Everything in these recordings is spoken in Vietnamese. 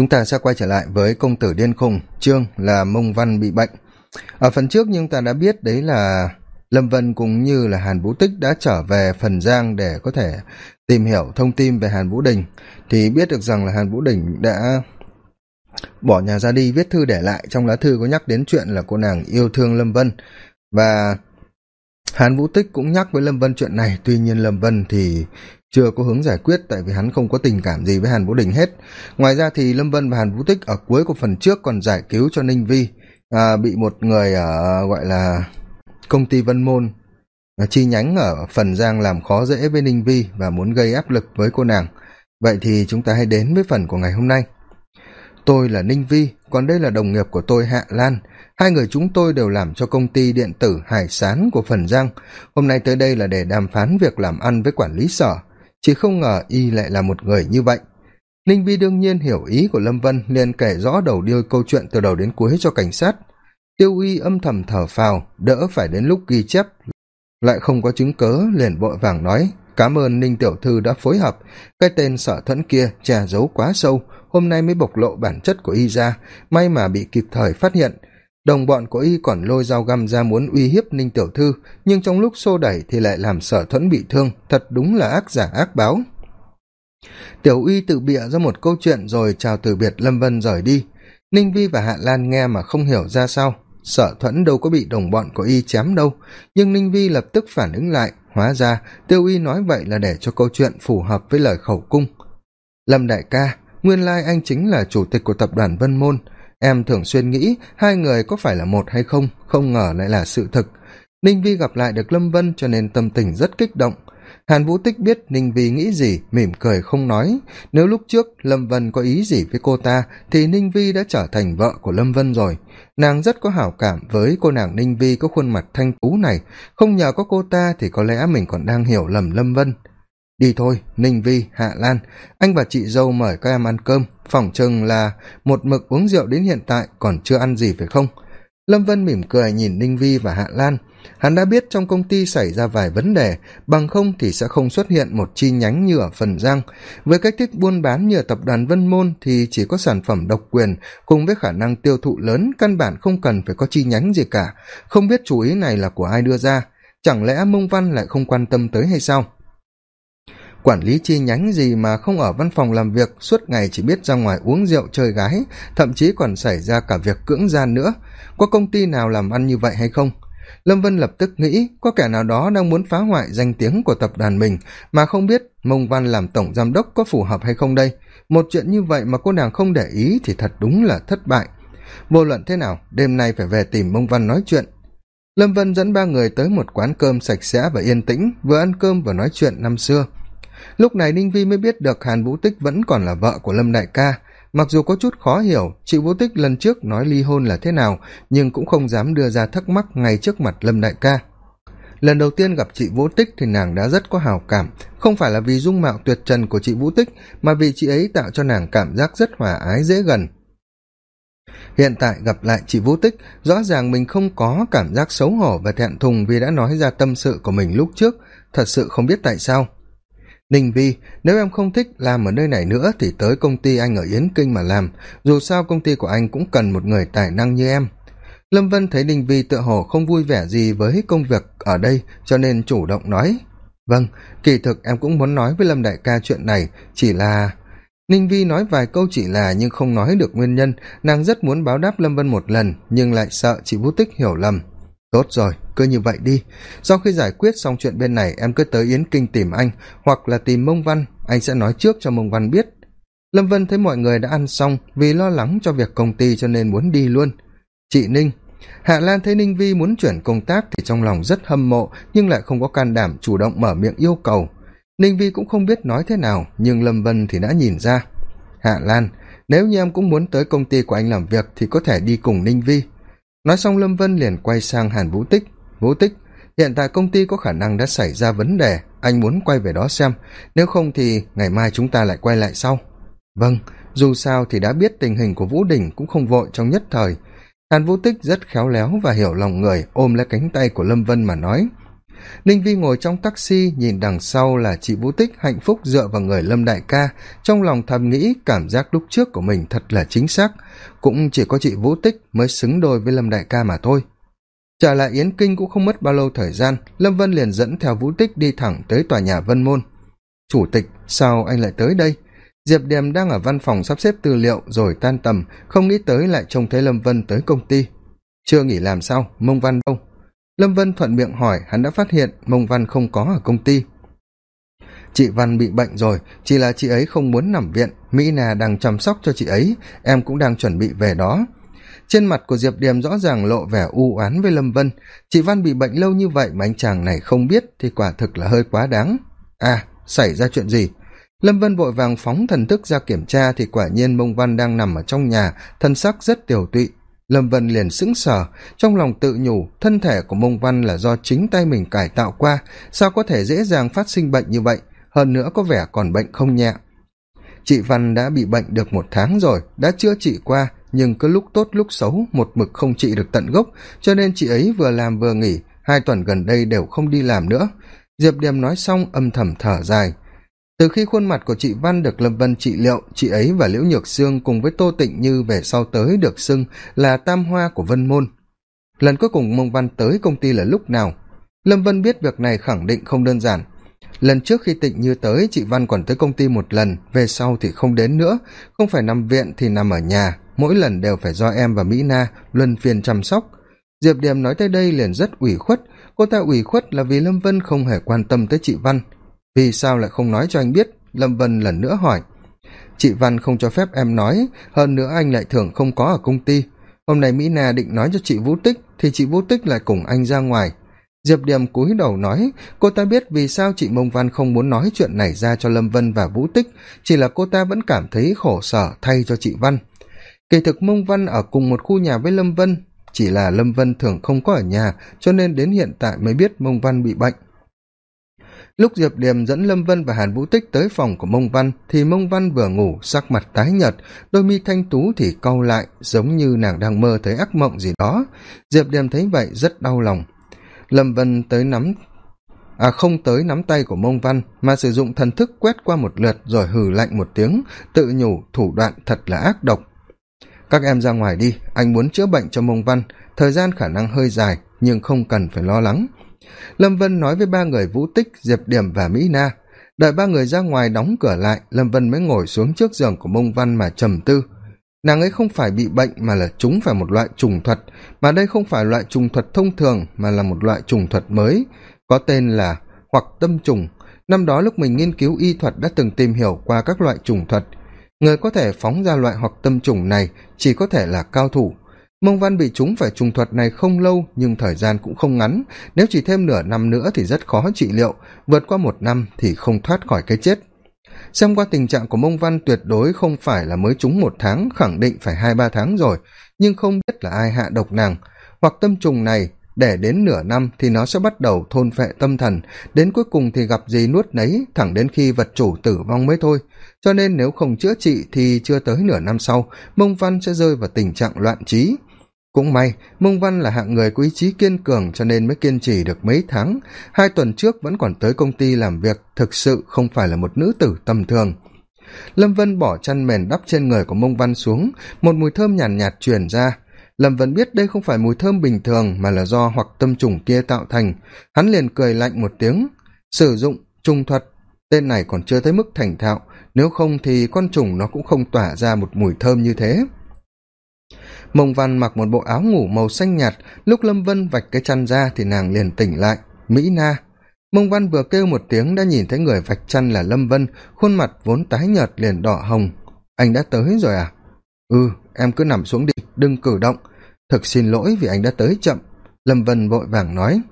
chúng ta sẽ quay trở lại với công tử điên khùng. Chương là mông văn bị bệnh. Ở phần trước nhưng ta đã biết đấy là lâm vân cũng như là hàn vũ tích đã trở về phần giang để có thể tìm hiểu thông tin về hàn vũ đình. Thì biết được rằng là hàn vũ đình đã bỏ nhà ra đi, viết thư để lại. Trong lá thư có nhắc đến chuyện là cô nàng yêu thương lâm vân. Và hàn vũ tích cũng nhắc với lâm vân chuyện này. Tuy nhiên lâm vân thì chưa có hướng giải quyết tại vì hắn không có tình cảm gì với hàn vũ đình hết. Ngoài ra thì lâm vân và hàn vũ tích ở cuối của phần trước còn giải cứu cho ninh vi. À, bị một người ở gọi là công ty vân môn à, chi nhánh ở phần giang làm khó dễ với ninh vi và muốn gây áp lực với cô nàng. Vậy thì chúng ta hãy đến với phần của ngày hôm nay. Tôi là ninh vi còn đây là đồng nghiệp của tôi hạ lan. Hai người chúng tôi đều làm cho công ty điện tử hải sán của phần giang. Hôm nay tới đây là để đàm phán việc làm ăn với quản lý sở chỉ không ngờ y lại là một người như vậy. Ninh vi đương nhiên hiểu ý của lâm vân liền kể rõ đầu đuôi câu chuyện từ đầu đến cuối cho cảnh sát. Tiêu uy âm thầm thở phào, đỡ phải đến lúc ghi chép. Lại không có chứng cớ liền vội vàng nói, cảm ơn ninh tiểu thư đã phối hợp. Cái tên sở thuẫn kia che giấu quá sâu, hôm nay mới bộc lộ bản chất của y ra. May mà bị kịp thời phát hiện đồng bọn của y còn lôi dao găm ra muốn uy hiếp ninh tiểu thư, nhưng trong lúc xô đẩy thì lại làm sở thuẫn bị thương, thật đúng là ác giả ác báo. Tiểu uy tự bịa ra một câu chuyện rồi chào từ biệt lâm vân rời đi. Ninh vi và hạ lan nghe mà không hiểu ra sao. Sở thuẫn đâu có bị đồng bọn của y chém đâu, nhưng ninh vi lập tức phản ứng lại, hóa ra tiêu y nói vậy là để cho câu chuyện phù hợp với lời khẩu cung. Lâm đại ca, nguyên lai anh chính là chủ tịch của tập đoàn vân môn em thường xuyên nghĩ hai người có phải là một hay không không ngờ lại là sự thực. Ninh vi gặp lại được lâm vân cho nên tâm tình rất kích động. Hàn vũ tích biết ninh vi nghĩ gì, mỉm cười không nói. Nếu lúc trước lâm vân có ý gì với cô ta, thì ninh vi đã trở thành vợ của lâm vân rồi. Nàng rất có hảo cảm với cô nàng ninh vi có khuôn mặt thanh tú này. Không nhờ có cô ta thì có lẽ mình còn đang hiểu lầm lâm vân đi thôi, ninh vi, hạ lan. Anh và chị dâu mời các em ăn cơm. Phỏng chừng là một mực uống rượu đến hiện tại, còn chưa ăn gì phải không? Lâm vân mỉm cười nhìn ninh vi và hạ lan. Hắn đã biết trong công ty xảy ra vài vấn đề, bằng không thì sẽ không xuất hiện một chi nhánh như ở phần giang. Với cách thức buôn bán như ở tập đoàn vân môn thì chỉ có sản phẩm độc quyền, cùng với khả năng tiêu thụ lớn, căn bản không cần phải có chi nhánh gì cả. Không biết chủ ý này là của ai đưa ra? Chẳng lẽ mông văn lại không quan tâm tới hay sao? Quản lý chi nhánh gì mà không ở văn phòng làm việc, suốt ngày chỉ biết ra ngoài uống rượu, chơi gái, thậm chí còn xảy ra cả việc cưỡng gian nữa. Có công ty nào làm ăn như vậy hay không? Lâm vân lập tức nghĩ, có kẻ nào đó đang muốn phá hoại danh tiếng của tập đoàn mình mà không biết mông văn làm tổng giám đốc có phù hợp hay không đây? Một chuyện như vậy mà cô nàng không để ý thì thật đúng là thất bại. Vô luận thế nào, đêm nay phải về tìm mông văn nói chuyện. Lâm vân dẫn ba người tới một quán cơm sạch sẽ và yên tĩnh, vừa ăn cơm vừa nói chuyện năm xưa lúc này ninh vi mới biết được hàn vũ tích vẫn còn là vợ của lâm đại ca. Mặc dù có chút khó hiểu, chị vũ tích lần trước nói ly hôn là thế nào, nhưng cũng không dám đưa ra thắc mắc ngay trước mặt lâm đại ca. Lần đầu tiên gặp chị vũ tích thì nàng đã rất có hào cảm. Không phải là vì dung mạo tuyệt trần của chị vũ tích, mà vì chị ấy tạo cho nàng cảm giác rất hòa ái dễ gần. Hiện tại gặp lại chị vũ tích, rõ ràng mình không có cảm giác xấu hổ và thẹn thùng vì đã nói ra tâm sự của mình lúc trước. Thật sự không biết tại sao ninh vi, nếu em không thích làm ở nơi này nữa thì tới công ty anh ở yến kinh mà làm. Dù sao công ty của anh cũng cần một người tài năng như em. Lâm vân thấy ninh vi tựa hồ không vui vẻ gì với công việc ở đây, cho nên chủ động nói vâng kỳ thực em cũng muốn nói với lâm đại ca chuyện này, chỉ là ninh vi nói vài câu chỉ là nhưng không nói được nguyên nhân. Nàng rất muốn báo đáp lâm vân một lần, nhưng lại sợ chị vũ tích hiểu lầm tốt rồi, cứ như vậy đi. Sau khi giải quyết xong chuyện bên này, em cứ tới yến kinh tìm anh, hoặc là tìm mông văn. Anh sẽ nói trước cho mông văn biết. Lâm vân thấy mọi người đã ăn xong, vì lo lắng cho việc công ty cho nên muốn đi luôn. Chị ninh. Hạ lan thấy ninh vi muốn chuyển công tác thì trong lòng rất hâm mộ, nhưng lại không có can đảm chủ động mở miệng yêu cầu. Ninh vi cũng không biết nói thế nào, nhưng lâm vân thì đã nhìn ra. Hạ lan. Nếu như em cũng muốn tới công ty của anh làm việc thì có thể đi cùng ninh vi nói xong lâm vân liền quay sang hàn vũ tích. Vũ tích, hiện tại công ty có khả năng đã xảy ra vấn đề, anh muốn quay về đó xem, nếu không thì ngày mai chúng ta lại quay lại sau. Vâng dù sao thì đã biết tình hình của vũ đình cũng không vội trong nhất thời. Hàn vũ tích rất khéo léo và hiểu lòng người ôm lấy cánh tay của lâm vân mà nói ninh vi ngồi trong taxi, nhìn đằng sau là chị vũ tích, hạnh phúc dựa vào người lâm đại ca. Trong lòng thầm nghĩ, cảm giác lúc trước của mình thật là chính xác. Cũng chỉ có chị vũ tích mới xứng đôi với lâm đại ca mà thôi. Trở lại yến kinh cũng không mất bao lâu thời gian, lâm vân liền dẫn theo vũ tích đi thẳng tới tòa nhà vân môn. Chủ tịch, sao anh lại tới đây? Diệp điềm đang ở văn phòng sắp xếp tư liệu rồi tan tầm, không nghĩ tới lại trông thấy lâm vân tới công ty. Chưa nghỉ làm sao? Mông văn đâu? Lâm vân thuận miệng hỏi, hắn đã phát hiện mông văn không có ở công ty. Chị văn bị bệnh rồi, chỉ là chị ấy không muốn nằm viện. Mỹ nà đang chăm sóc cho chị ấy, em cũng đang chuẩn bị về đó. Trên mặt của diệp điềm rõ ràng lộ vẻ u oán với lâm vân. Chị văn bị bệnh lâu như vậy mà anh chàng này không biết thì quả thực là hơi quá đáng. À xảy ra chuyện gì? Lâm vân vội vàng phóng thần thức ra kiểm tra thì quả nhiên mông văn đang nằm ở trong nhà, thân sắc rất tiều tụy lâm vân liền sững sờ, trong lòng tự nhủ thân thể của mông văn là do chính tay mình cải tạo qua, sao có thể dễ dàng phát sinh bệnh như vậy, hơn nữa có vẻ còn bệnh không nhẹ. Chị văn đã bị bệnh được một tháng rồi, đã chữa trị qua, nhưng cứ lúc tốt lúc xấu, một mực không trị được tận gốc, cho nên chị ấy vừa làm vừa nghỉ, hai tuần gần đây đều không đi làm nữa. Diệp điềm nói xong âm thầm thở dài từ khi khuôn mặt của chị văn được lâm vân trị liệu, chị ấy và liễu nhược sương cùng với tô tịnh như về sau tới được xưng là tam hoa của vân môn. Lần cuối cùng mông văn tới công ty là lúc nào? Lâm vân biết việc này khẳng định không đơn giản. Lần trước khi tịnh như tới, chị văn còn tới công ty một lần, về sau thì không đến nữa. Không phải nằm viện thì nằm ở nhà, mỗi lần đều phải do em và mỹ na luân phiên chăm sóc. Diệp điềm nói tới đây liền rất ủy khuất. Cô ta ủy khuất là vì lâm vân không hề quan tâm tới chị văn vì sao lại không nói cho anh biết? Lâm vân lần nữa hỏi. Chị văn không cho phép em nói, hơn nữa anh lại thường không có ở công ty. Hôm nay mỹ na định nói cho chị vũ tích, thì chị vũ tích lại cùng anh ra ngoài. Diệp điềm cúi đầu nói, cô ta biết vì sao chị mông văn không muốn nói chuyện này ra cho lâm vân và vũ tích, chỉ là cô ta vẫn cảm thấy khổ sở thay cho chị văn. Kỳ thực mông văn ở cùng một khu nhà với lâm vân, chỉ là lâm vân thường không có ở nhà, cho nên đến hiện tại mới biết mông văn bị bệnh lúc diệp điềm dẫn lâm vân và hàn vũ tích tới phòng của mông văn, thì mông văn vừa ngủ, sắc mặt tái nhợt. Đôi mi thanh tú thì cau lại, giống như nàng đang mơ thấy ác mộng gì đó. Diệp điềm thấy vậy, rất đau lòng. Lâm vân tới nắm à không tới nắm tay của mông văn, mà sử dụng thần thức quét qua một lượt rồi hừ lạnh một tiếng, tự nhủ thủ đoạn thật là ác độc. Các em ra ngoài đi, anh muốn chữa bệnh cho mông văn, thời gian khả năng hơi dài, nhưng không cần phải lo lắng lâm vân nói với ba người vũ tích, diệp điểm và mỹ na. Đợi ba người ra ngoài đóng cửa lại, lâm vân mới ngồi xuống trước giường của mông văn mà trầm tư. Nàng ấy không phải bị bệnh mà là chúng phải một loại trùng thuật, mà đây không phải loại trùng thuật thông thường mà là một loại trùng thuật mới, có tên là hoặc tâm trùng. Năm đó lúc mình nghiên cứu y thuật đã từng tìm hiểu qua các loại trùng thuật. Người có thể phóng ra loại hoặc tâm trùng này chỉ có thể là cao thủ mông văn bị chúng phải trùng thuật này không lâu, nhưng thời gian cũng không ngắn. Nếu chỉ thêm nửa năm nữa thì rất khó trị liệu. Vượt qua một năm thì không thoát khỏi cái chết. Xem qua tình trạng của mông văn, tuyệt đối không phải là mới trúng một tháng, khẳng định phải hai ba tháng rồi. Nhưng không biết là ai hạ độc nàng. Hoặc tâm trùng này, để đến nửa năm thì nó sẽ bắt đầu thôn phệ tâm thần. Đến cuối cùng thì gặp gì nuốt nấy, thẳng đến khi vật chủ tử vong mới thôi. Cho nên nếu không chữa trị thì chưa tới nửa năm sau, mông văn sẽ rơi vào tình trạng loạn trí cũng may mông văn là hạng người có ý chí kiên cường cho nên mới kiên trì được mấy tháng. Hai tuần trước vẫn còn tới công ty làm việc thực sự không phải là một nữ tử tầm thường. Lâm vân bỏ chăn mền đắp trên người của mông văn xuống một mùi thơm nhàn nhạt, nhạt truyền ra. Lâm vân biết đây không phải mùi thơm bình thường mà là do hoặc tâm trùng kia tạo thành. Hắn liền cười lạnh một tiếng sử dụng trung thuật tên này còn chưa tới mức thành thạo nếu không thì con trùng nó cũng không tỏa ra một mùi thơm như thế mông văn mặc một bộ áo ngủ màu xanh nhạt, lúc lâm vân vạch cái chăn ra thì nàng liền tỉnh lại. Mỹ na. Mông văn vừa kêu một tiếng đã nhìn thấy người vạch chăn là lâm vân, khuôn mặt vốn tái nhợt liền đỏ hồng. Anh đã tới rồi à? Ừ em cứ nằm xuống đi, đừng cử động. Thực xin lỗi vì anh đã tới chậm. Lâm vân vội vàng nói.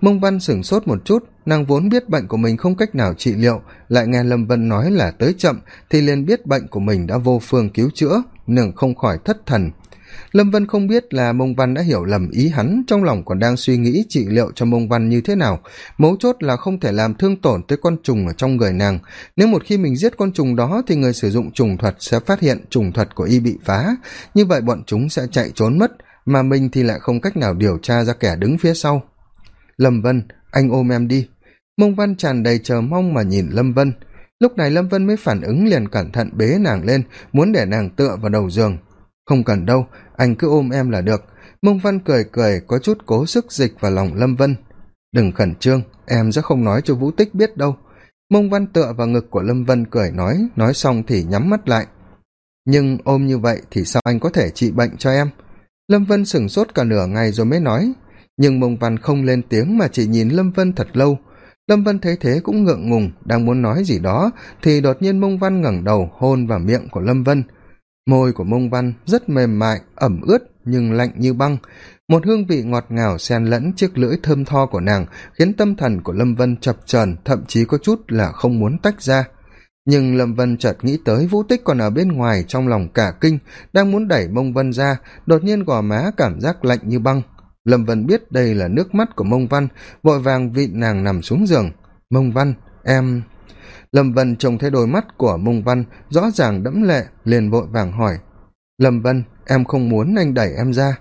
Mông văn sửng sốt một chút, nàng vốn biết bệnh của mình không cách nào trị liệu, lại nghe lâm vân nói là tới chậm thì liền biết bệnh của mình đã vô phương cứu chữa nàng không khỏi thất thần lâm vân không biết là mông văn đã hiểu lầm ý hắn, trong lòng còn đang suy nghĩ trị liệu cho mông văn như thế nào. Mấu chốt là không thể làm thương tổn tới con trùng ở trong người nàng. Nếu một khi mình giết con trùng đó, thì người sử dụng trùng thuật sẽ phát hiện trùng thuật của y bị phá. Như vậy bọn chúng sẽ chạy trốn mất, mà mình thì lại không cách nào điều tra ra kẻ đứng phía sau. Lâm vân, anh ôm em đi. Mông văn tràn đầy chờ mong mà nhìn lâm vân. Lúc này lâm vân mới phản ứng liền cẩn thận bế nàng lên, muốn để nàng tựa vào đầu giường không cần đâu, anh cứ ôm em là được. Mông văn cười cười, có chút cố sức dịch vào lòng lâm vân. Đừng khẩn trương, em sẽ không nói cho vũ tích biết đâu. Mông văn tựa vào ngực của lâm vân cười nói nói xong thì nhắm mắt lại. Nhưng ôm như vậy thì sao anh có thể trị bệnh cho em? Lâm vân sửng sốt cả nửa ngày rồi mới nói. Nhưng mông văn không lên tiếng mà chỉ nhìn lâm vân thật lâu. Lâm vân thấy thế cũng ngượng ngùng, đang muốn nói gì đó, thì đột nhiên mông văn ngẩng đầu hôn vào miệng của lâm vân môi của mông văn rất mềm mại, ẩm ướt, nhưng lạnh như băng. Một hương vị ngọt ngào xen lẫn chiếc lưỡi thơm tho của nàng khiến tâm thần của lâm vân chập trờn thậm chí có chút là không muốn tách ra. Nhưng lâm vân chợt nghĩ tới vũ tích còn ở bên ngoài trong lòng cả kinh, đang muốn đẩy mông vân ra, đột nhiên gò má cảm giác lạnh như băng. Lâm vân biết đây là nước mắt của mông văn, vội vàng vịn nàng nằm xuống giường. Mông văn, em lâm vân trông thấy đôi mắt của mông văn rõ ràng đẫm lệ, liền vội vàng hỏi. Lâm vân, em không muốn anh đẩy em ra.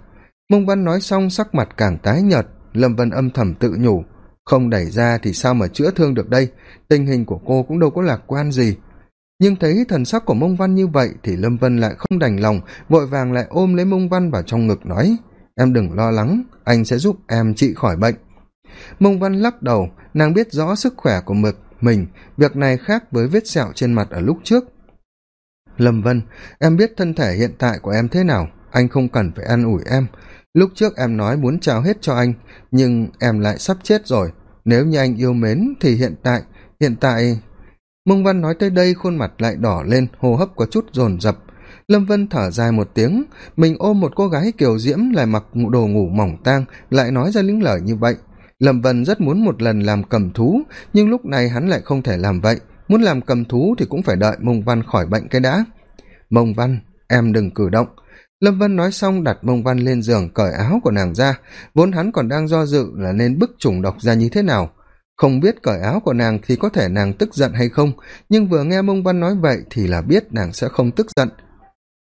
Mông văn nói xong, sắc mặt càng tái nhợt. Lâm vân âm thầm tự nhủ. Không đẩy ra thì sao mà chữa thương được đây? Tình hình của cô cũng đâu có lạc quan gì. Nhưng thấy thần sắc của mông văn như vậy thì lâm vân lại không đành lòng, vội vàng lại ôm lấy mông văn vào trong ngực nói, em đừng lo lắng, anh sẽ giúp em trị khỏi bệnh. Mông văn lắc đầu, nàng biết rõ sức khỏe của mực mình, việc này khác với vết sẹo trên mặt ở lúc trước. Lâm vân, em biết thân thể hiện tại của em thế nào, anh không cần phải an ủi em. Lúc trước em nói muốn trao hết cho anh, nhưng em lại sắp chết rồi. Nếu như anh yêu mến thì hiện tại hiện tại mông văn nói tới đây khuôn mặt lại đỏ lên, hô hấp có chút dồn dập. Lâm vân thở dài một tiếng, mình ôm một cô gái kiều diễm lại mặc đồ ngủ mỏng tang, lại nói ra những lời như vậy lâm vân rất muốn một lần làm cầm thú, nhưng lúc này hắn lại không thể làm vậy. Muốn làm cầm thú thì cũng phải đợi mông văn khỏi bệnh cái đã. Mông văn, em đừng cử động. Lâm vân nói xong đặt mông văn lên giường cởi áo của nàng ra. Vốn hắn còn đang do dự là nên bức chủng độc ra như thế nào. Không biết cởi áo của nàng thì có thể nàng tức giận hay không, nhưng vừa nghe mông văn nói vậy thì là biết nàng sẽ không tức giận.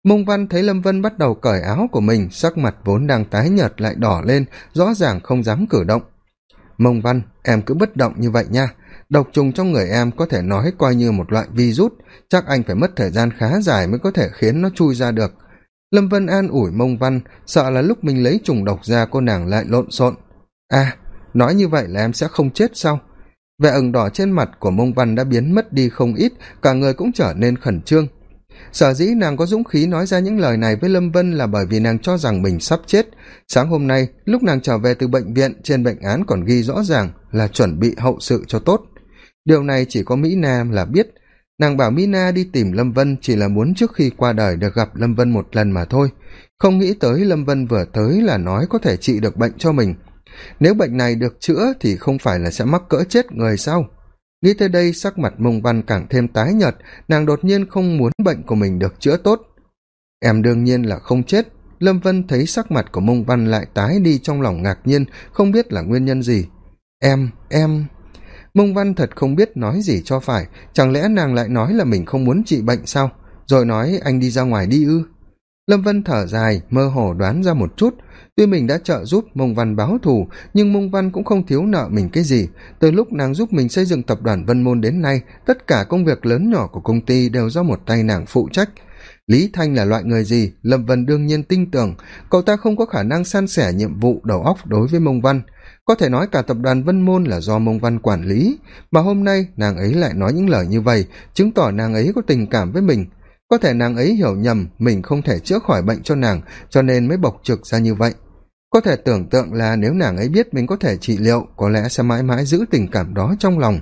Mông văn thấy lâm vân bắt đầu cởi áo của mình, sắc mặt vốn đang tái nhợt lại đỏ lên, rõ ràng không dám cử động mông văn, em cứ bất động như vậy nha. Độc trùng trong người em có thể nói coi như một loại virus. Chắc anh phải mất thời gian khá dài mới có thể khiến nó chui ra được. Lâm vân an ủi mông văn, sợ là lúc mình lấy trùng độc ra cô nàng lại lộn xộn. À nói như vậy là em sẽ không chết sao? Vẻ ửng đỏ trên mặt của mông văn đã biến mất đi không ít, cả người cũng trở nên khẩn trương sở dĩ nàng có dũng khí nói ra những lời này với lâm vân là bởi vì nàng cho rằng mình sắp chết. Sáng hôm nay, lúc nàng trở về từ bệnh viện, trên bệnh án còn ghi rõ ràng là chuẩn bị hậu sự cho tốt. Điều này chỉ có mỹ nam là biết. Nàng bảo mỹ na đi tìm lâm vân chỉ là muốn trước khi qua đời được gặp lâm vân một lần mà thôi. Không nghĩ tới lâm vân vừa tới là nói có thể trị được bệnh cho mình. Nếu bệnh này được chữa thì không phải là sẽ mắc cỡ chết người sau nghĩ tới đây, sắc mặt mông văn càng thêm tái nhợt, nàng đột nhiên không muốn bệnh của mình được chữa tốt. Em đương nhiên là không chết. Lâm vân thấy sắc mặt của mông văn lại tái đi trong lòng ngạc nhiên, không biết là nguyên nhân gì. Em em. Mông văn thật không biết nói gì cho phải. Chẳng lẽ nàng lại nói là mình không muốn trị bệnh sao? Rồi nói, anh đi ra ngoài đi ư. Lâm vân thở dài, mơ hồ đoán ra một chút tuy mình đã trợ giúp mông văn báo thù, nhưng mông văn cũng không thiếu nợ mình cái gì. Từ lúc nàng giúp mình xây dựng tập đoàn vân môn đến nay, tất cả công việc lớn nhỏ của công ty đều do một tay nàng phụ trách. Lý thanh là loại người gì? Lâm vân đương nhiên tin tưởng. Cậu ta không có khả năng san sẻ nhiệm vụ đầu óc đối với mông văn. Có thể nói cả tập đoàn vân môn là do mông văn quản lý. Mà hôm nay, nàng ấy lại nói những lời như vậy, chứng tỏ nàng ấy có tình cảm với mình. Có thể nàng ấy hiểu nhầm mình không thể chữa khỏi bệnh cho nàng, cho nên mới bộc trực ra như vậy có thể tưởng tượng là nếu nàng ấy biết mình có thể trị liệu, có lẽ sẽ mãi mãi giữ tình cảm đó trong lòng.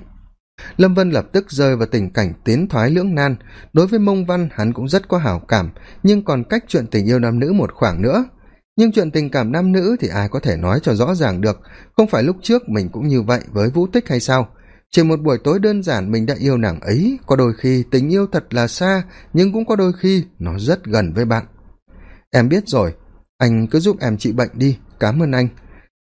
Lâm vân lập tức rơi vào tình cảnh tiến thoái lưỡng nan. Đối với mông văn, hắn cũng rất có hảo cảm, nhưng còn cách chuyện tình yêu nam nữ một khoảng nữa. Nhưng chuyện tình cảm nam nữ thì ai có thể nói cho rõ ràng được. Không phải lúc trước mình cũng như vậy với vũ tích hay sao? Chỉ một buổi tối đơn giản mình đã yêu nàng ấy, có đôi khi tình yêu thật là xa, nhưng cũng có đôi khi nó rất gần với bạn. Em biết rồi, anh cứ giúp em trị bệnh đi cám ơn anh.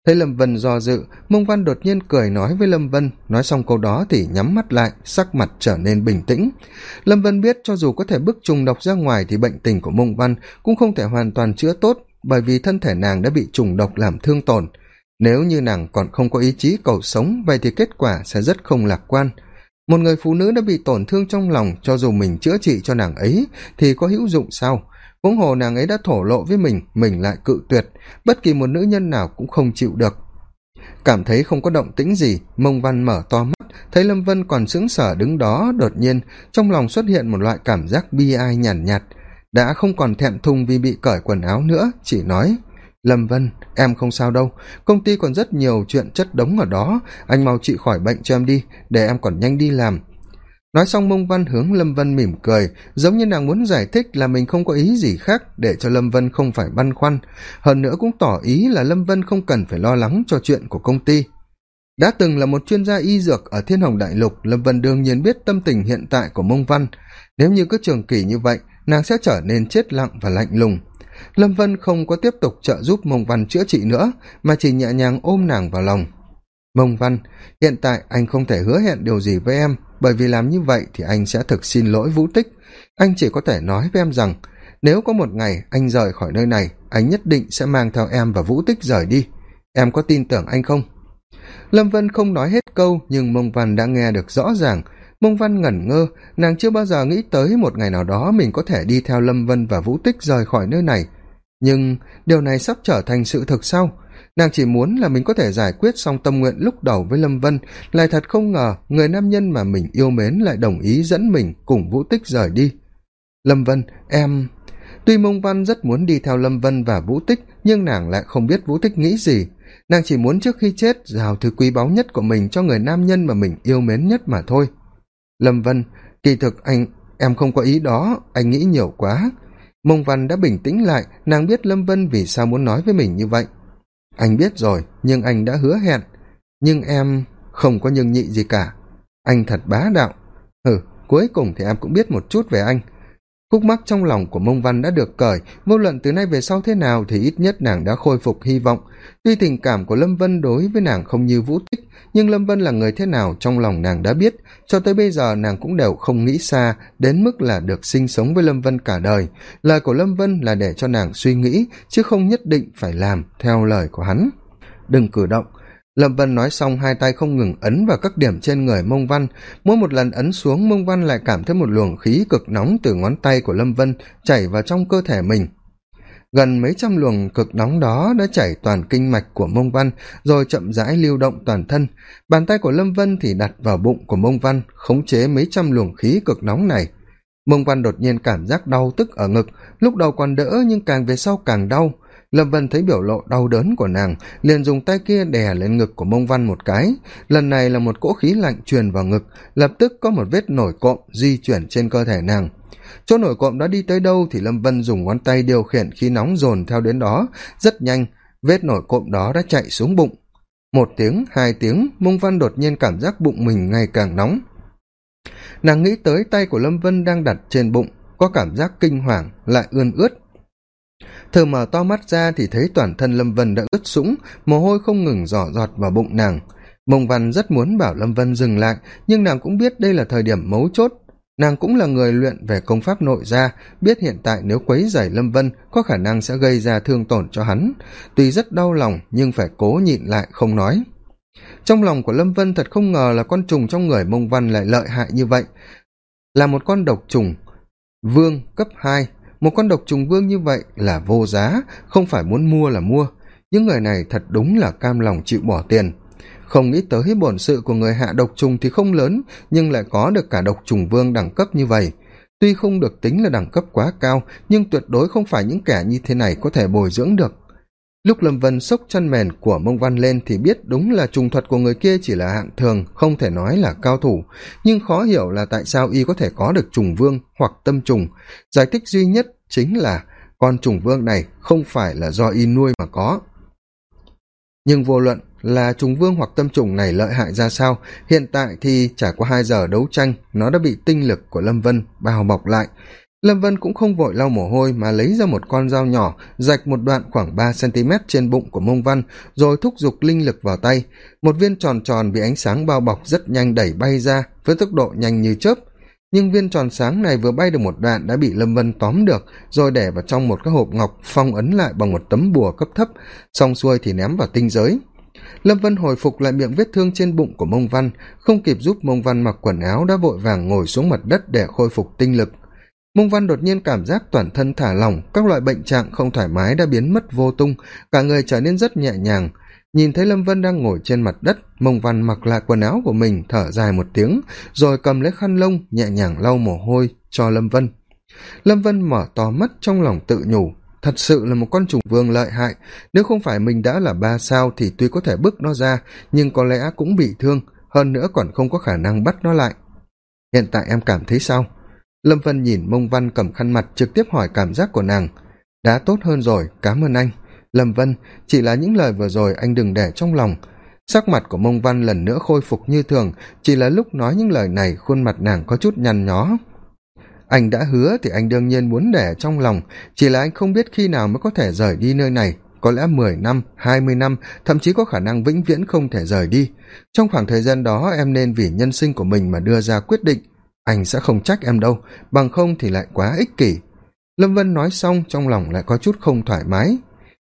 Thấy lâm vân do dự, mông văn đột nhiên cười nói với lâm vân, nói xong câu đó thì nhắm mắt lại, sắc mặt trở nên bình tĩnh. Lâm vân biết cho dù có thể bức trùng độc ra ngoài thì bệnh tình của mông văn cũng không thể hoàn toàn chữa tốt, bởi vì thân thể nàng đã bị trùng độc làm thương tổn. Nếu như nàng còn không có ý chí cầu sống, vậy thì kết quả sẽ rất không lạc quan. Một người phụ nữ đã bị tổn thương trong lòng, cho dù mình chữa trị cho nàng ấy thì có hữu dụng sao? Huống hồ nàng ấy đã thổ lộ với mình mình lại cự tuyệt. Bất kỳ một nữ nhân nào cũng không chịu được. Cảm thấy không có động tĩnh gì mông văn mở to mắt thấy lâm vân còn sững sờ đứng đó đột nhiên trong lòng xuất hiện một loại cảm giác bi ai nhàn nhạt, nhạt đã không còn thẹn thùng vì bị cởi quần áo nữa chỉ nói lâm vân em không sao đâu. Công ty còn rất nhiều chuyện chất đống ở đó. Anh mau trị khỏi bệnh cho em đi để em còn nhanh đi làm nói xong, mông văn hướng lâm vân mỉm cười, giống như nàng muốn giải thích là mình không có ý gì khác để cho lâm vân không phải băn khoăn. Hơn nữa cũng tỏ ý là lâm vân không cần phải lo lắng cho chuyện của công ty. Đã từng là một chuyên gia y dược ở thiên hồng đại lục, lâm vân đương nhiên biết tâm tình hiện tại của mông văn. Nếu như cứ trường kỳ như vậy, nàng sẽ trở nên chết lặng và lạnh lùng. Lâm vân không có tiếp tục trợ giúp mông văn chữa trị nữa, mà chỉ nhẹ nhàng ôm nàng vào lòng. Mông văn, hiện tại anh không thể hứa hẹn điều gì với em bởi vì làm như vậy thì anh sẽ thực xin lỗi vũ tích. Anh chỉ có thể nói với em rằng, nếu có một ngày anh rời khỏi nơi này, anh nhất định sẽ mang theo em và vũ tích rời đi. Em có tin tưởng anh không? Lâm vân không nói hết câu, nhưng mông văn đã nghe được rõ ràng. Mông văn ngẩn ngơ, nàng chưa bao giờ nghĩ tới một ngày nào đó mình có thể đi theo lâm vân và vũ tích rời khỏi nơi này. Nhưng điều này sắp trở thành sự thực sau nàng chỉ muốn là mình có thể giải quyết xong tâm nguyện lúc đầu với lâm vân. Lại thật không ngờ, người nam nhân mà mình yêu mến lại đồng ý dẫn mình cùng vũ tích rời đi. Lâm vân, em tuy mông văn rất muốn đi theo lâm vân và vũ tích, nhưng nàng lại không biết vũ tích nghĩ gì. Nàng chỉ muốn trước khi chết giao thứ quý báu nhất của mình cho người nam nhân mà mình yêu mến nhất mà thôi. Lâm vân, kỳ thực anh, em không có ý đó, anh nghĩ nhiều quá. Mông văn đã bình tĩnh lại, nàng biết lâm vân vì sao muốn nói với mình như vậy anh biết rồi, nhưng anh đã hứa hẹn. Nhưng em không có nhưng nhị gì cả. Anh thật bá đạo. Ừ cuối cùng thì em cũng biết một chút về anh khúc mắc trong lòng của mông văn đã được cởi. Vô luận từ nay về sau thế nào thì ít nhất nàng đã khôi phục hy vọng. Tuy tình cảm của lâm vân đối với nàng không như vũ tích, nhưng lâm vân là người thế nào trong lòng nàng đã biết. Cho tới bây giờ nàng cũng đều không nghĩ xa, đến mức là được sinh sống với lâm vân cả đời. Lời của lâm vân là để cho nàng suy nghĩ, chứ không nhất định phải làm theo lời của hắn. Đừng cử động lâm vân nói xong, hai tay không ngừng ấn vào các điểm trên người mông văn. Mỗi một lần ấn xuống, mông văn lại cảm thấy một luồng khí cực nóng từ ngón tay của lâm vân chảy vào trong cơ thể mình. Gần mấy trăm luồng cực nóng đó đã chảy toàn kinh mạch của mông văn, rồi chậm rãi lưu động toàn thân. Bàn tay của lâm vân thì đặt vào bụng của mông văn, khống chế mấy trăm luồng khí cực nóng này. Mông văn đột nhiên cảm giác đau tức ở ngực, lúc đầu còn đỡ nhưng càng về sau càng đau lâm vân thấy biểu lộ đau đớn của nàng, liền dùng tay kia đè lên ngực của mông văn một cái. Lần này là một cỗ khí lạnh truyền vào ngực, lập tức có một vết nổi cộm di chuyển trên cơ thể nàng. Chỗ nổi cộm đã đi tới đâu thì lâm vân dùng ngón tay điều khiển khí nóng dồn theo đến đó. Rất nhanh, vết nổi cộm đó đã chạy xuống bụng. Một tiếng, hai tiếng, mông văn đột nhiên cảm giác bụng mình ngày càng nóng. Nàng nghĩ tới tay của lâm vân đang đặt trên bụng, có cảm giác kinh hoàng, lại ươn ướt thử mở to mắt ra thì thấy toàn thân lâm vân đã ướt sũng, mồ hôi không ngừng giỏ giọt vào bụng nàng. Mông văn rất muốn bảo lâm vân dừng lại, nhưng nàng cũng biết đây là thời điểm mấu chốt. Nàng cũng là người luyện về công pháp nội gia, biết hiện tại nếu quấy dày lâm vân, có khả năng sẽ gây ra thương tổn cho hắn. Tuy rất đau lòng, nhưng phải cố nhịn lại, không nói. Trong lòng của lâm vân thật không ngờ là con trùng trong người mông văn lại lợi hại như vậy. Là một con độc trùng, vương cấp hai một con độc trùng vương như vậy là vô giá, không phải muốn mua là mua. Những người này thật đúng là cam lòng chịu bỏ tiền. Không nghĩ tới bổn sự của người hạ độc trùng thì không lớn, nhưng lại có được cả độc trùng vương đẳng cấp như vậy. Tuy không được tính là đẳng cấp quá cao, nhưng tuyệt đối không phải những kẻ như thế này có thể bồi dưỡng được lúc lâm vân xốc chân mền của mông văn lên thì biết đúng là trùng thuật của người kia chỉ là hạng thường, không thể nói là cao thủ. Nhưng khó hiểu là tại sao y có thể có được trùng vương hoặc tâm trùng. Giải thích duy nhất chính là con trùng vương này không phải là do y nuôi mà có. Nhưng vô luận là trùng vương hoặc tâm trùng này lợi hại ra sao, hiện tại thì trải qua hai giờ đấu tranh, nó đã bị tinh lực của lâm vân bao bọc lại lâm vân cũng không vội lau mồ hôi mà lấy ra một con dao nhỏ, rạch một đoạn khoảng ba cm trên bụng của mông văn, rồi thúc giục linh lực vào tay. Một viên tròn tròn bị ánh sáng bao bọc rất nhanh đẩy bay ra, với tốc độ nhanh như chớp. Nhưng viên tròn sáng này vừa bay được một đoạn đã bị lâm vân tóm được, rồi để vào trong một cái hộp ngọc phong ấn lại bằng một tấm bùa cấp thấp, xong xuôi thì ném vào tinh giới. Lâm vân hồi phục lại miệng vết thương trên bụng của mông văn, không kịp giúp mông văn mặc quần áo đã vội vàng ngồi xuống mặt đất để khôi phục tinh lực mông văn đột nhiên cảm giác toàn thân thả lỏng, các loại bệnh trạng không thoải mái đã biến mất vô tung, cả người trở nên rất nhẹ nhàng. Nhìn thấy lâm vân đang ngồi trên mặt đất, mông văn mặc lại quần áo của mình, thở dài một tiếng, rồi cầm lấy khăn lông, nhẹ nhàng lau mồ hôi cho lâm vân. Lâm vân mở to mắt trong lòng tự nhủ, thật sự là một con trùng vương lợi hại. Nếu không phải mình đã là ba sao thì tuy có thể bức nó ra, nhưng có lẽ cũng bị thương, hơn nữa còn không có khả năng bắt nó lại. Hiện tại em cảm thấy sao? Lâm vân nhìn mông văn cầm khăn mặt trực tiếp hỏi cảm giác của nàng. Đã tốt hơn rồi cám ơn anh. Lâm vân chỉ là những lời vừa rồi anh đừng để trong lòng. Sắc mặt của mông văn lần nữa khôi phục như thường, chỉ là lúc nói những lời này khuôn mặt nàng có chút nhăn nhó. Anh đã hứa thì anh đương nhiên muốn để trong lòng, chỉ là anh không biết khi nào mới có thể rời đi nơi này. Có lẽ mười năm, hai mươi năm, thậm chí có khả năng vĩnh viễn không thể rời đi. Trong khoảng thời gian đó, em nên vì nhân sinh của mình mà đưa ra quyết định anh sẽ không trách em đâu, bằng không thì lại quá ích kỷ. Lâm vân nói xong, trong lòng lại có chút không thoải mái.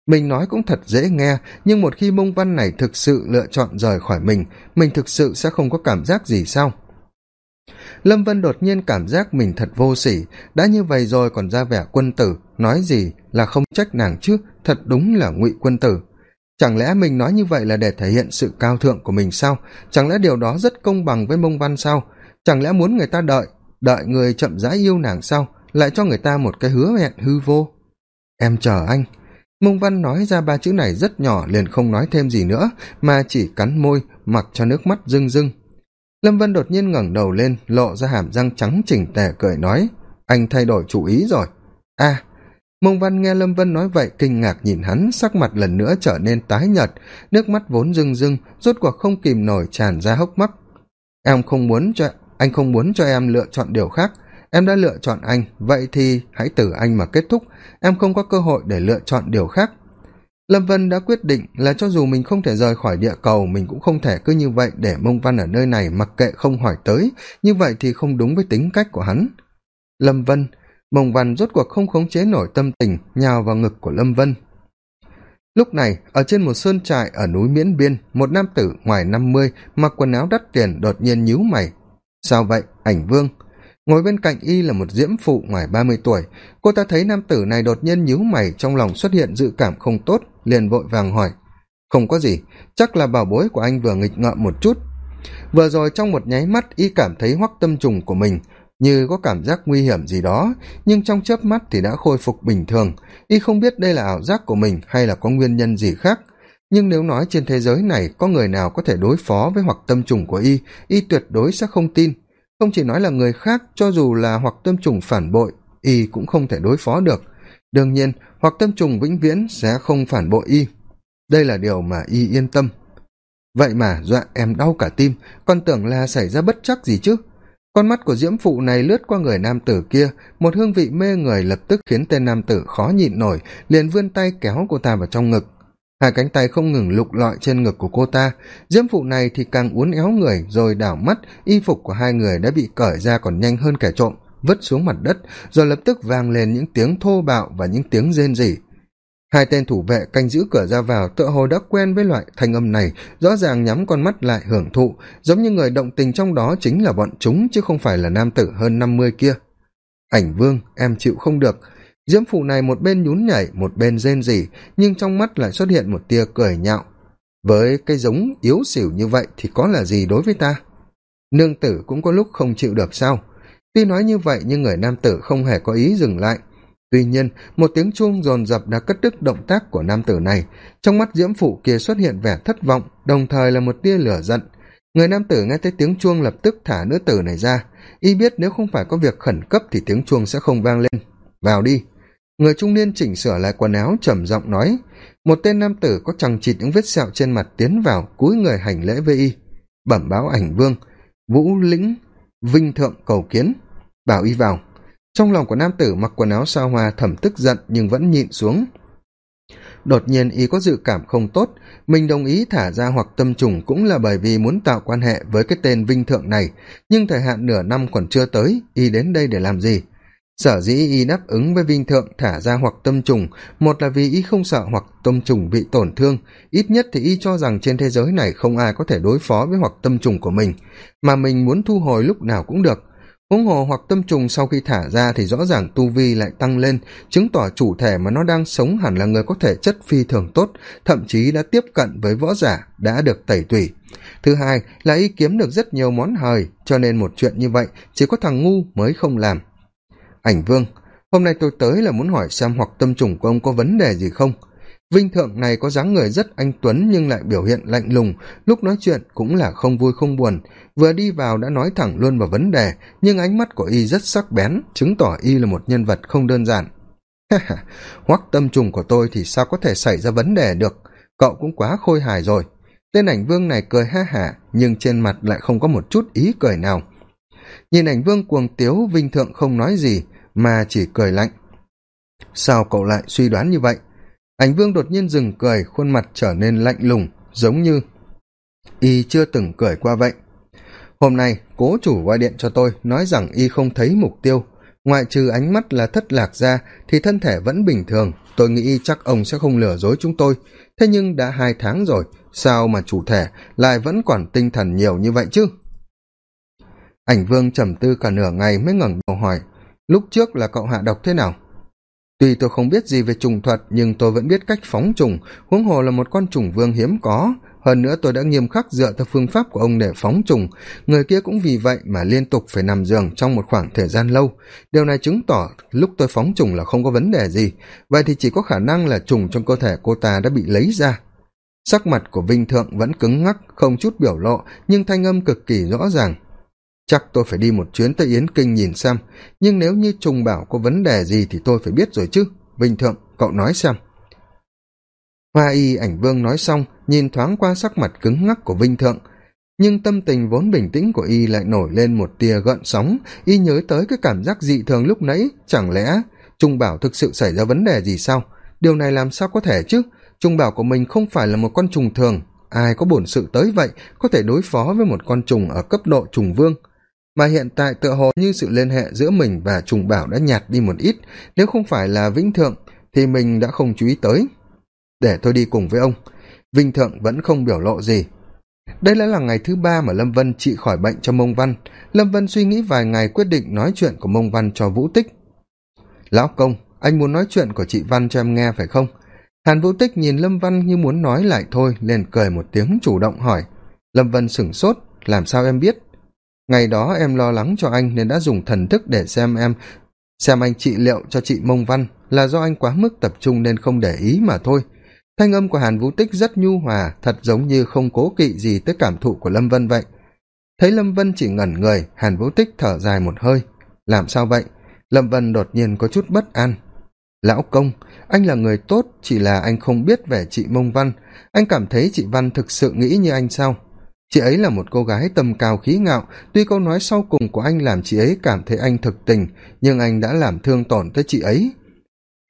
Mình nói cũng thật dễ nghe, nhưng một khi mông văn này thực sự lựa chọn rời khỏi mình mình thực sự sẽ không có cảm giác gì sao? Lâm vân đột nhiên cảm giác mình thật vô sỉ. Đã như vậy rồi còn ra vẻ quân tử, nói gì là không trách nàng chứ, thật đúng là ngụy quân tử. Chẳng lẽ mình nói như vậy là để thể hiện sự cao thượng của mình sao? Chẳng lẽ điều đó rất công bằng với mông văn sao? Chẳng lẽ muốn người ta đợi đợi người chậm rãi yêu nàng sau lại cho người ta một cái hứa hẹn hư vô? Em chờ anh. Mông văn nói ra ba chữ này rất nhỏ liền không nói thêm gì nữa mà chỉ cắn môi mặc cho nước mắt rưng rưng. Lâm vân đột nhiên ngẩng đầu lên lộ ra hàm răng trắng chỉnh tề cười nói anh thay đổi chủ ý rồi. A. À, mông văn nghe lâm vân nói vậy kinh ngạc nhìn hắn sắc mặt lần nữa trở nên tái nhợt nước mắt vốn rưng rưng rốt cuộc không kìm nổi tràn ra hốc mắt em không muốn cho anh không muốn cho em lựa chọn điều khác. Em đã lựa chọn anh, vậy thì hãy từ anh mà kết thúc. Em không có cơ hội để lựa chọn điều khác. Lâm vân đã quyết định là cho dù mình không thể rời khỏi địa cầu, mình cũng không thể cứ như vậy để mông văn ở nơi này mặc kệ không hỏi tới. Như vậy thì không đúng với tính cách của hắn. Lâm vân, mông văn rốt cuộc không khống chế nổi tâm tình, nhào vào ngực của lâm vân. Lúc này, ở trên một sơn trại ở núi miễn biên, một nam tử ngoài năm mươi mặc quần áo đắt tiền đột nhiên nhíu mày sao vậy, ảnh vương? Ngồi bên cạnh y là một diễm phụ ngoài ba mươi tuổi. Cô ta thấy nam tử này đột nhiên nhíu mày, trong lòng xuất hiện dự cảm không tốt, liền vội vàng hỏi. Không có gì, chắc là bảo bối của anh vừa nghịch ngợm một chút. Vừa rồi trong một nháy mắt, y cảm thấy hoắc tâm trùng của mình như có cảm giác nguy hiểm gì đó, nhưng trong chớp mắt thì đã khôi phục bình thường. Y không biết đây là ảo giác của mình hay là có nguyên nhân gì khác nhưng nếu nói trên thế giới này có người nào có thể đối phó với hoặc tâm trùng của y y tuyệt đối sẽ không tin. Không chỉ nói là người khác, cho dù là hoặc tâm trùng phản bội, y cũng không thể đối phó được. Đương nhiên, hoặc tâm trùng vĩnh viễn sẽ không phản bội y. Đây là điều mà y yên tâm. Vậy mà dọa em đau cả tim con tưởng là xảy ra bất chắc gì chứ? Con mắt của diễm phụ này lướt qua người nam tử kia, một hương vị mê người lập tức khiến tên nam tử khó nhịn nổi, liền vươn tay kéo cô ta vào trong ngực hai cánh tay không ngừng lục lọi trên ngực của cô ta. Diễm phụ này thì càng uốn éo người, rồi đảo mắt, y phục của hai người đã bị cởi ra còn nhanh hơn kẻ trộm, vứt xuống mặt đất, rồi lập tức vang lên những tiếng thô bạo và những tiếng rên rỉ. Hai tên thủ vệ canh giữ cửa ra vào tựa hồ đã quen với loại thanh âm này, rõ ràng nhắm con mắt lại hưởng thụ, giống như người động tình trong đó chính là bọn chúng, chứ không phải là nam tử hơn năm mươi kia. Ảnh vương, em chịu không được diễm phụ này một bên nhún nhảy, một bên rên rỉ, nhưng trong mắt lại xuất hiện một tia cười nhạo. Với cái giống yếu xỉu như vậy thì có là gì đối với ta? Nương tử cũng có lúc không chịu được sao? Tuy nói như vậy nhưng người nam tử không hề có ý dừng lại. Tuy nhiên, một tiếng chuông rồn rập đã cất đứt động tác của nam tử này. Trong mắt diễm phụ kia xuất hiện vẻ thất vọng, đồng thời là một tia lửa giận. Người nam tử nghe thấy tiếng chuông lập tức thả nữ tử này ra. Y biết nếu không phải có việc khẩn cấp thì tiếng chuông sẽ không vang lên. Vào đi người trung niên chỉnh sửa lại quần áo, trầm giọng nói, một tên nam tử có chằng chịt những vết sẹo trên mặt tiến vào, cúi người hành lễ với y. Bẩm báo ảnh vương, vũ lĩnh, vinh thượng cầu kiến. Bảo y vào. Trong lòng của nam tử mặc quần áo sao hoa thẩm tức giận nhưng vẫn nhịn xuống. Đột nhiên y có dự cảm không tốt, mình đồng ý thả ra hoặc tâm trùng cũng là bởi vì muốn tạo quan hệ với cái tên vinh thượng này, nhưng thời hạn nửa năm còn chưa tới, y đến đây để làm gì? Sở dĩ y đáp ứng với vinh thượng thả ra hoặc tâm trùng, một là vì y không sợ hoặc tâm trùng bị tổn thương, ít nhất thì y cho rằng trên thế giới này không ai có thể đối phó với hoặc tâm trùng của mình, mà mình muốn thu hồi lúc nào cũng được. Huống hồ hoặc tâm trùng sau khi thả ra thì rõ ràng tu vi lại tăng lên, chứng tỏ chủ thể mà nó đang sống hẳn là người có thể chất phi thường tốt, thậm chí đã tiếp cận với võ giả đã được tẩy tủy. Thứ hai là y kiếm được rất nhiều món hời, cho nên một chuyện như vậy chỉ có thằng ngu mới không làm ảnh vương, hôm nay tôi tới là muốn hỏi xem hoặc tâm trùng của ông có vấn đề gì không? Vinh thượng này có dáng người rất anh tuấn nhưng lại biểu hiện lạnh lùng, lúc nói chuyện cũng là không vui không buồn. Vừa đi vào đã nói thẳng luôn vào vấn đề, nhưng ánh mắt của y rất sắc bén, chứng tỏ y là một nhân vật không đơn giản. Hoắc tâm trùng của tôi thì sao có thể xảy ra vấn đề được? Cậu cũng quá khôi hài rồi. Tên ảnh vương này cười ha hả, nhưng trên mặt lại không có một chút ý cười nào. Nhìn ảnh vương cuồng tiếu, vinh thượng không nói gì mà chỉ cười lạnh. Sao cậu lại suy đoán như vậy? Ảnh vương đột nhiên dừng cười, khuôn mặt trở nên lạnh lùng, giống như y chưa từng cười qua vậy. Hôm nay, cố chủ gọi điện cho tôi, nói rằng y không thấy mục tiêu. Ngoại trừ ánh mắt là thất lạc ra, thì thân thể vẫn bình thường. Tôi nghĩ chắc ông sẽ không lừa dối chúng tôi. Thế nhưng đã hai tháng rồi, sao mà chủ thể lại vẫn còn tinh thần nhiều như vậy chứ? Ảnh vương trầm tư cả nửa ngày mới ngẩng đầu hỏi lúc trước là cậu hạ độc thế nào? Tuy tôi không biết gì về trùng thuật, nhưng tôi vẫn biết cách phóng trùng. Huống hồ là một con trùng vương hiếm có. Hơn nữa tôi đã nghiêm khắc dựa theo phương pháp của ông để phóng trùng. Người kia cũng vì vậy mà liên tục phải nằm giường trong một khoảng thời gian lâu. Điều này chứng tỏ lúc tôi phóng trùng là không có vấn đề gì. Vậy thì chỉ có khả năng là trùng trong cơ thể cô ta đã bị lấy ra. Sắc mặt của vinh thượng vẫn cứng ngắc, không chút biểu lộ, nhưng thanh âm cực kỳ rõ ràng chắc tôi phải đi một chuyến tới yến kinh nhìn xem. Nhưng nếu như trùng bảo có vấn đề gì thì tôi phải biết rồi chứ. Vinh thượng, cậu nói xem. Hoa y ảnh vương nói xong, nhìn thoáng qua sắc mặt cứng ngắc của vinh thượng. Nhưng tâm tình vốn bình tĩnh của y lại nổi lên một tia gợn sóng. Y nhớ tới cái cảm giác dị thường lúc nãy. Chẳng lẽ trung bảo thực sự xảy ra vấn đề gì sao? Điều này làm sao có thể chứ? Trung bảo của mình không phải là một con trùng thường. Ai có bổn sự tới vậy, có thể đối phó với một con trùng ở cấp độ trùng vương mà hiện tại tựa hồ như sự liên hệ giữa mình và trùng bảo đã nhạt đi một ít, nếu không phải là vĩnh thượng thì mình đã không chú ý tới. Để tôi đi cùng với ông. Vinh thượng vẫn không biểu lộ gì. Đây đã là ngày thứ ba mà lâm vân trị khỏi bệnh cho mông văn. Lâm vân suy nghĩ vài ngày quyết định nói chuyện của mông văn cho vũ tích. Lão công, anh muốn nói chuyện của chị văn cho em nghe phải không? Hàn vũ tích nhìn lâm văn như muốn nói lại thôi, liền cười một tiếng chủ động hỏi. Lâm vân sửng sốt, làm sao em biết? Ngày đó em lo lắng cho anh nên đã dùng thần thức để xem em, xem anh trị liệu cho chị mông văn là do anh quá mức tập trung nên không để ý mà thôi. Thanh âm của hàn vũ tích rất nhu hòa, thật giống như không cố kỵ gì tới cảm thụ của lâm vân vậy. Thấy lâm vân chỉ ngẩn người, hàn vũ tích thở dài một hơi. Làm sao vậy? Lâm vân đột nhiên có chút bất an. Lão công, anh là người tốt, chỉ là anh không biết về chị mông văn. Anh cảm thấy chị văn thực sự nghĩ như anh sao? Chị ấy là một cô gái tầm cao khí ngạo. Tuy câu nói sau cùng của anh làm chị ấy cảm thấy anh thực tình, nhưng anh đã làm thương tổn tới chị ấy.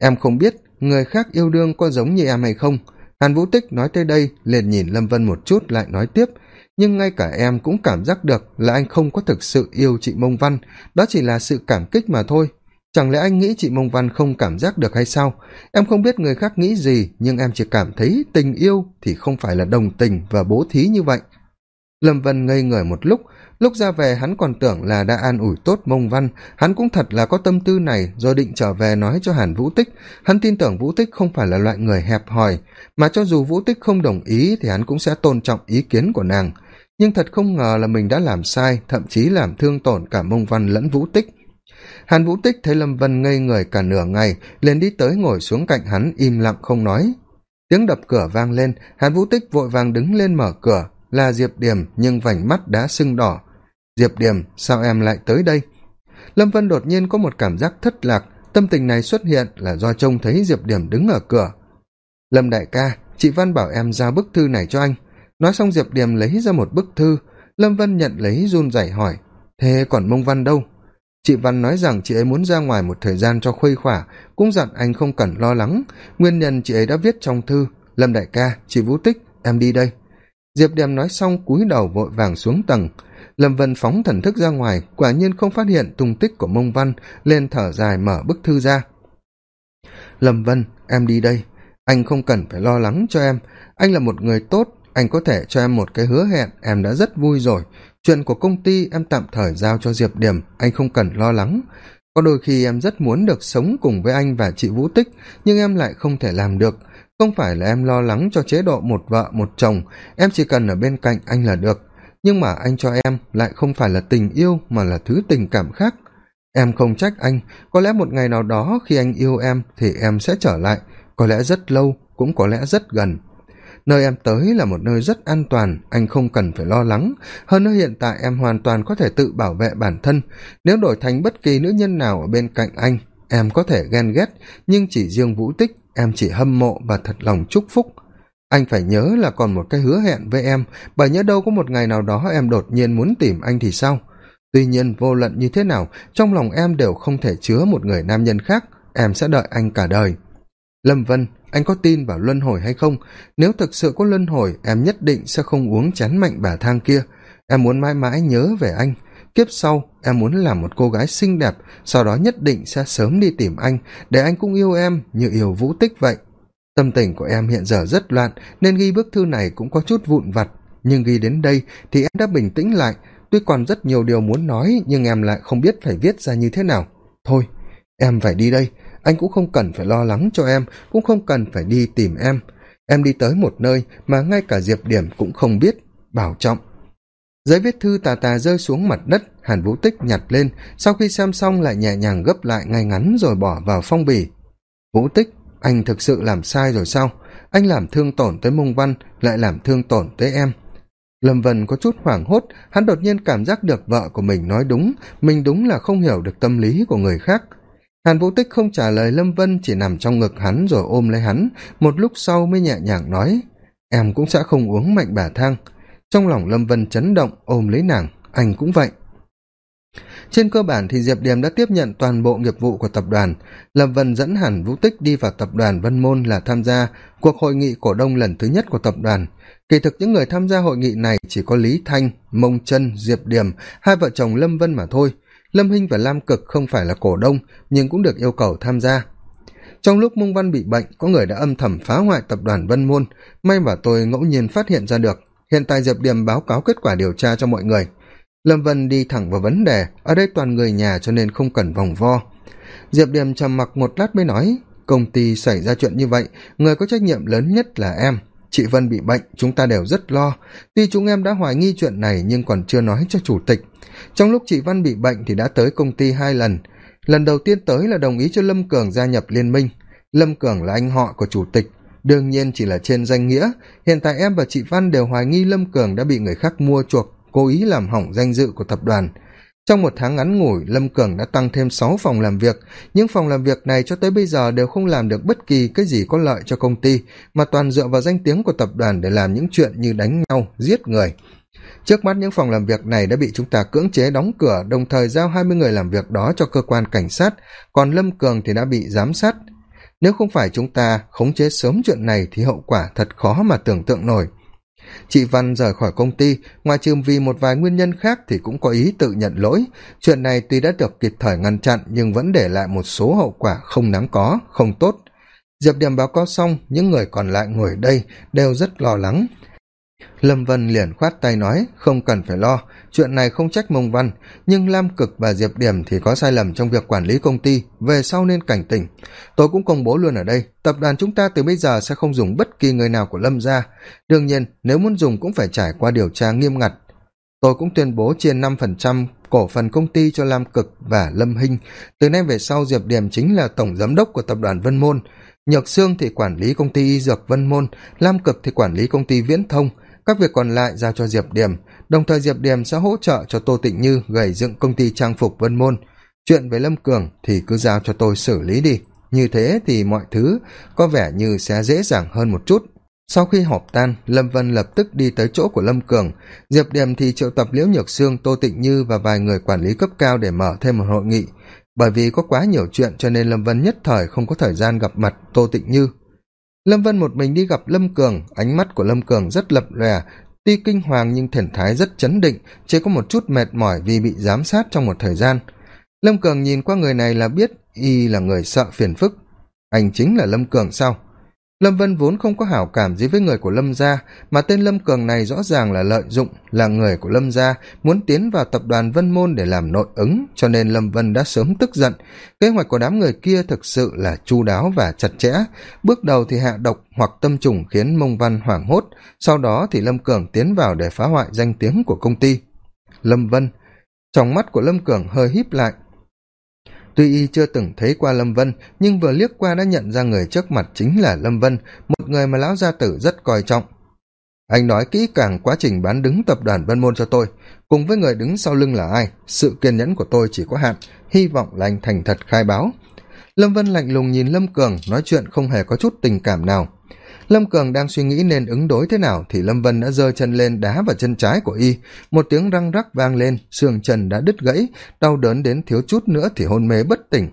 Em không biết người khác yêu đương có giống như em hay không. Hàn vũ tích nói tới đây, liền nhìn lâm vân một chút, lại nói tiếp. Nhưng ngay cả em cũng cảm giác được là anh không có thực sự yêu chị mông văn. Đó chỉ là sự cảm kích mà thôi. Chẳng lẽ anh nghĩ chị mông văn không cảm giác được hay sao? Em không biết người khác nghĩ gì, nhưng em chỉ cảm thấy tình yêu thì không phải là đồng tình và bố thí như vậy lâm vân ngây người một lúc. Lúc ra về, hắn còn tưởng là đã an ủi tốt mông văn. Hắn cũng thật là có tâm tư này, rồi định trở về nói cho hàn vũ tích. Hắn tin tưởng vũ tích không phải là loại người hẹp hòi, mà cho dù vũ tích không đồng ý thì hắn cũng sẽ tôn trọng ý kiến của nàng. Nhưng thật không ngờ là mình đã làm sai, thậm chí làm thương tổn cả mông văn lẫn vũ tích. Hàn vũ tích thấy lâm vân ngây người cả nửa ngày, liền đi tới ngồi xuống cạnh hắn im lặng không nói. Tiếng đập cửa vang lên, hàn vũ tích vội vàng đứng lên mở cửa là diệp điểm, nhưng vành mắt đã sưng đỏ. Diệp điểm, sao em lại tới đây? Lâm vân đột nhiên có một cảm giác thất lạc. Tâm tình này xuất hiện là do trông thấy diệp điểm đứng ở cửa. Lâm đại ca, chị văn bảo em giao bức thư này cho anh. Nói xong diệp điểm lấy ra một bức thư. Lâm vân nhận lấy run rẩy hỏi, thế còn mông văn đâu? Chị văn nói rằng chị ấy muốn ra ngoài một thời gian cho khuây khỏa, cũng dặn anh không cần lo lắng. Nguyên nhân chị ấy đã viết trong thư, lâm đại ca, chị vũ tích, em đi đây diệp điềm nói xong cúi đầu vội vàng xuống tầng. Lâm vân phóng thần thức ra ngoài, quả nhiên không phát hiện tung tích của mông văn, lên thở dài mở bức thư ra. Lâm vân, em đi đây. Anh không cần phải lo lắng cho em. Anh là một người tốt, anh có thể cho em một cái hứa hẹn, em đã rất vui rồi. Chuyện của công ty em tạm thời giao cho diệp điểm, anh không cần lo lắng. Có đôi khi em rất muốn được sống cùng với anh và chị vũ tích, nhưng em lại không thể làm được không phải là em lo lắng cho chế độ một vợ, một chồng. Em chỉ cần ở bên cạnh anh là được. Nhưng mà anh cho em lại không phải là tình yêu, mà là thứ tình cảm khác. Em không trách anh. Có lẽ một ngày nào đó khi anh yêu em thì em sẽ trở lại. Có lẽ rất lâu, cũng có lẽ rất gần. Nơi em tới là một nơi rất an toàn. Anh không cần phải lo lắng. Hơn nữa hiện tại em hoàn toàn có thể tự bảo vệ bản thân. Nếu đổi thành bất kỳ nữ nhân nào ở bên cạnh anh, em có thể ghen ghét, nhưng chỉ riêng vũ tích em chỉ hâm mộ và thật lòng chúc phúc. Anh phải nhớ là còn một cái hứa hẹn với em, bởi nhớ đâu có một ngày nào đó em đột nhiên muốn tìm anh thì sao? Tuy nhiên, vô luận như thế nào, trong lòng em đều không thể chứa một người nam nhân khác, em sẽ đợi anh cả đời. Lâm vân, anh có tin vào luân hồi hay không? Nếu thực sự có luân hồi, em nhất định sẽ không uống chán mạnh bà thang kia. Em muốn mãi mãi nhớ về anh kiếp sau, em muốn làm một cô gái xinh đẹp, sau đó nhất định sẽ sớm đi tìm anh, để anh cũng yêu em như yêu vũ tích vậy. Tâm tình của em hiện giờ rất loạn, nên ghi bức thư này cũng có chút vụn vặt. Nhưng ghi đến đây thì em đã bình tĩnh lại. Tuy còn rất nhiều điều muốn nói, nhưng em lại không biết phải viết ra như thế nào. Thôi, em phải đi đây. Anh cũng không cần phải lo lắng cho em, cũng không cần phải đi tìm em. Em đi tới một nơi mà ngay cả diệp điểm cũng không biết. Bảo trọng giấy viết thư tà tà rơi xuống mặt đất, hàn vũ tích nhặt lên, sau khi xem xong lại nhẹ nhàng gấp lại ngay ngắn rồi bỏ vào phong bì. Vũ tích, anh thực sự làm sai rồi sao? Anh làm thương tổn tới mông văn, lại làm thương tổn tới em. Lâm vân có chút hoảng hốt, hắn đột nhiên cảm giác được vợ của mình nói đúng, mình đúng là không hiểu được tâm lý của người khác. Hàn vũ tích không trả lời lâm vân, chỉ nằm trong ngực hắn rồi ôm lấy hắn, một lúc sau mới nhẹ nhàng nói, em cũng sẽ không uống mạnh bà thang trong lòng lâm vân chấn động, ôm lấy nàng, anh cũng vậy. Trên cơ bản thì diệp điềm đã tiếp nhận toàn bộ nghiệp vụ của tập đoàn. Lâm vân dẫn hẳn vũ tích đi vào tập đoàn vân môn là tham gia cuộc hội nghị cổ đông lần thứ nhất của tập đoàn. Kỳ thực những người tham gia hội nghị này chỉ có lý thanh, mông chân, diệp điềm, hai vợ chồng lâm vân mà thôi. Lâm hinh và lam cực không phải là cổ đông, nhưng cũng được yêu cầu tham gia. Trong lúc mông văn bị bệnh, có người đã âm thầm phá hoại tập đoàn vân môn. May mà tôi ngẫu nhiên phát hiện ra được hiện tại diệp điềm báo cáo kết quả điều tra cho mọi người. Lâm vân đi thẳng vào vấn đề, ở đây toàn người nhà cho nên không cần vòng vo. Diệp điềm trầm mặc một lát mới nói, công ty xảy ra chuyện như vậy, người có trách nhiệm lớn nhất là em. Chị vân bị bệnh, chúng ta đều rất lo. Tuy chúng em đã hoài nghi chuyện này nhưng còn chưa nói cho chủ tịch. Trong lúc chị văn bị bệnh thì đã tới công ty hai lần. Lần đầu tiên tới là đồng ý cho lâm cường gia nhập liên minh. Lâm cường là anh họ của chủ tịch đương nhiên chỉ là trên danh nghĩa. Hiện tại em và chị văn đều hoài nghi lâm cường đã bị người khác mua chuộc, cố ý làm hỏng danh dự của tập đoàn. Trong một tháng ngắn ngủi, lâm cường đã tăng thêm sáu phòng làm việc. Những phòng làm việc này cho tới bây giờ đều không làm được bất kỳ cái gì có lợi cho công ty, mà toàn dựa vào danh tiếng của tập đoàn để làm những chuyện như đánh nhau, giết người. Trước mắt, những phòng làm việc này đã bị chúng ta cưỡng chế đóng cửa, đồng thời giao hai mươi người làm việc đó cho cơ quan cảnh sát. Còn lâm cường thì đã bị giám sát nếu không phải chúng ta khống chế sớm chuyện này thì hậu quả thật khó mà tưởng tượng nổi. Chị văn rời khỏi công ty, ngoài trừ vì một vài nguyên nhân khác thì cũng có ý tự nhận lỗi. Chuyện này tuy đã được kịp thời ngăn chặn nhưng vẫn để lại một số hậu quả không đáng có, không tốt. Diệp điểm báo cáo xong, những người còn lại ngồi đây đều rất lo lắng lâm vân liền khoát tay nói, không cần phải lo, chuyện này không trách mông văn, nhưng lam cực và diệp điểm thì có sai lầm trong việc quản lý công ty, về sau nên cảnh tỉnh. Tôi cũng công bố luôn ở đây, tập đoàn chúng ta từ bây giờ sẽ không dùng bất kỳ người nào của lâm ra. Đương nhiên, nếu muốn dùng cũng phải trải qua điều tra nghiêm ngặt. Tôi cũng tuyên bố chia năm phần trăm cổ phần công ty cho lam cực và lâm hinh. Từ nay về sau, diệp điểm chính là tổng giám đốc của tập đoàn vân môn. Nhược sương thì quản lý công ty y dược vân môn, lam cực thì quản lý công ty viễn thông các việc còn lại giao cho diệp điểm, đồng thời diệp điểm sẽ hỗ trợ cho tô tịnh như gầy dựng công ty trang phục vân môn. Chuyện về lâm cường thì cứ giao cho tôi xử lý đi. Như thế thì mọi thứ có vẻ như sẽ dễ dàng hơn một chút. Sau khi họp tan, lâm vân lập tức đi tới chỗ của lâm cường. Diệp điểm thì triệu tập liễu nhược sương, tô tịnh như và vài người quản lý cấp cao để mở thêm một hội nghị. Bởi vì có quá nhiều chuyện cho nên lâm vân nhất thời không có thời gian gặp mặt tô tịnh như lâm vân một mình đi gặp lâm cường. Ánh mắt của lâm cường rất lập lòe, tuy kinh hoàng nhưng thần thái rất chấn định, chỉ có một chút mệt mỏi vì bị giám sát trong một thời gian. Lâm cường nhìn qua người này là biết y là người sợ phiền phức. Anh chính là lâm cường sao? Lâm vân vốn không có hảo cảm gì với người của lâm gia, mà tên lâm cường này rõ ràng là lợi dụng, là người của lâm gia, muốn tiến vào tập đoàn vân môn để làm nội ứng, cho nên lâm vân đã sớm tức giận. Kế hoạch của đám người kia thực sự là chu đáo và chặt chẽ. Bước đầu thì hạ độc hoặc tâm trùng khiến mông văn hoảng hốt, sau đó thì lâm cường tiến vào để phá hoại danh tiếng của công ty. Lâm vân, trong mắt của lâm cường hơi híp lại tuy y chưa từng thấy qua lâm vân, nhưng vừa liếc qua đã nhận ra người trước mặt chính là lâm vân, một người mà lão gia tử rất coi trọng. Anh nói kỹ càng quá trình bán đứng tập đoàn vân môn cho tôi, cùng với người đứng sau lưng là ai, sự kiên nhẫn của tôi chỉ có hạn, hy vọng là anh thành thật khai báo. Lâm vân lạnh lùng nhìn lâm cường, nói chuyện không hề có chút tình cảm nào lâm cường đang suy nghĩ nên ứng đối thế nào thì lâm vân đã giơ chân lên đá vào chân trái của y. Một tiếng răng rắc vang lên, xương chân đã đứt gãy, đau đớn đến thiếu chút nữa thì hôn mê bất tỉnh.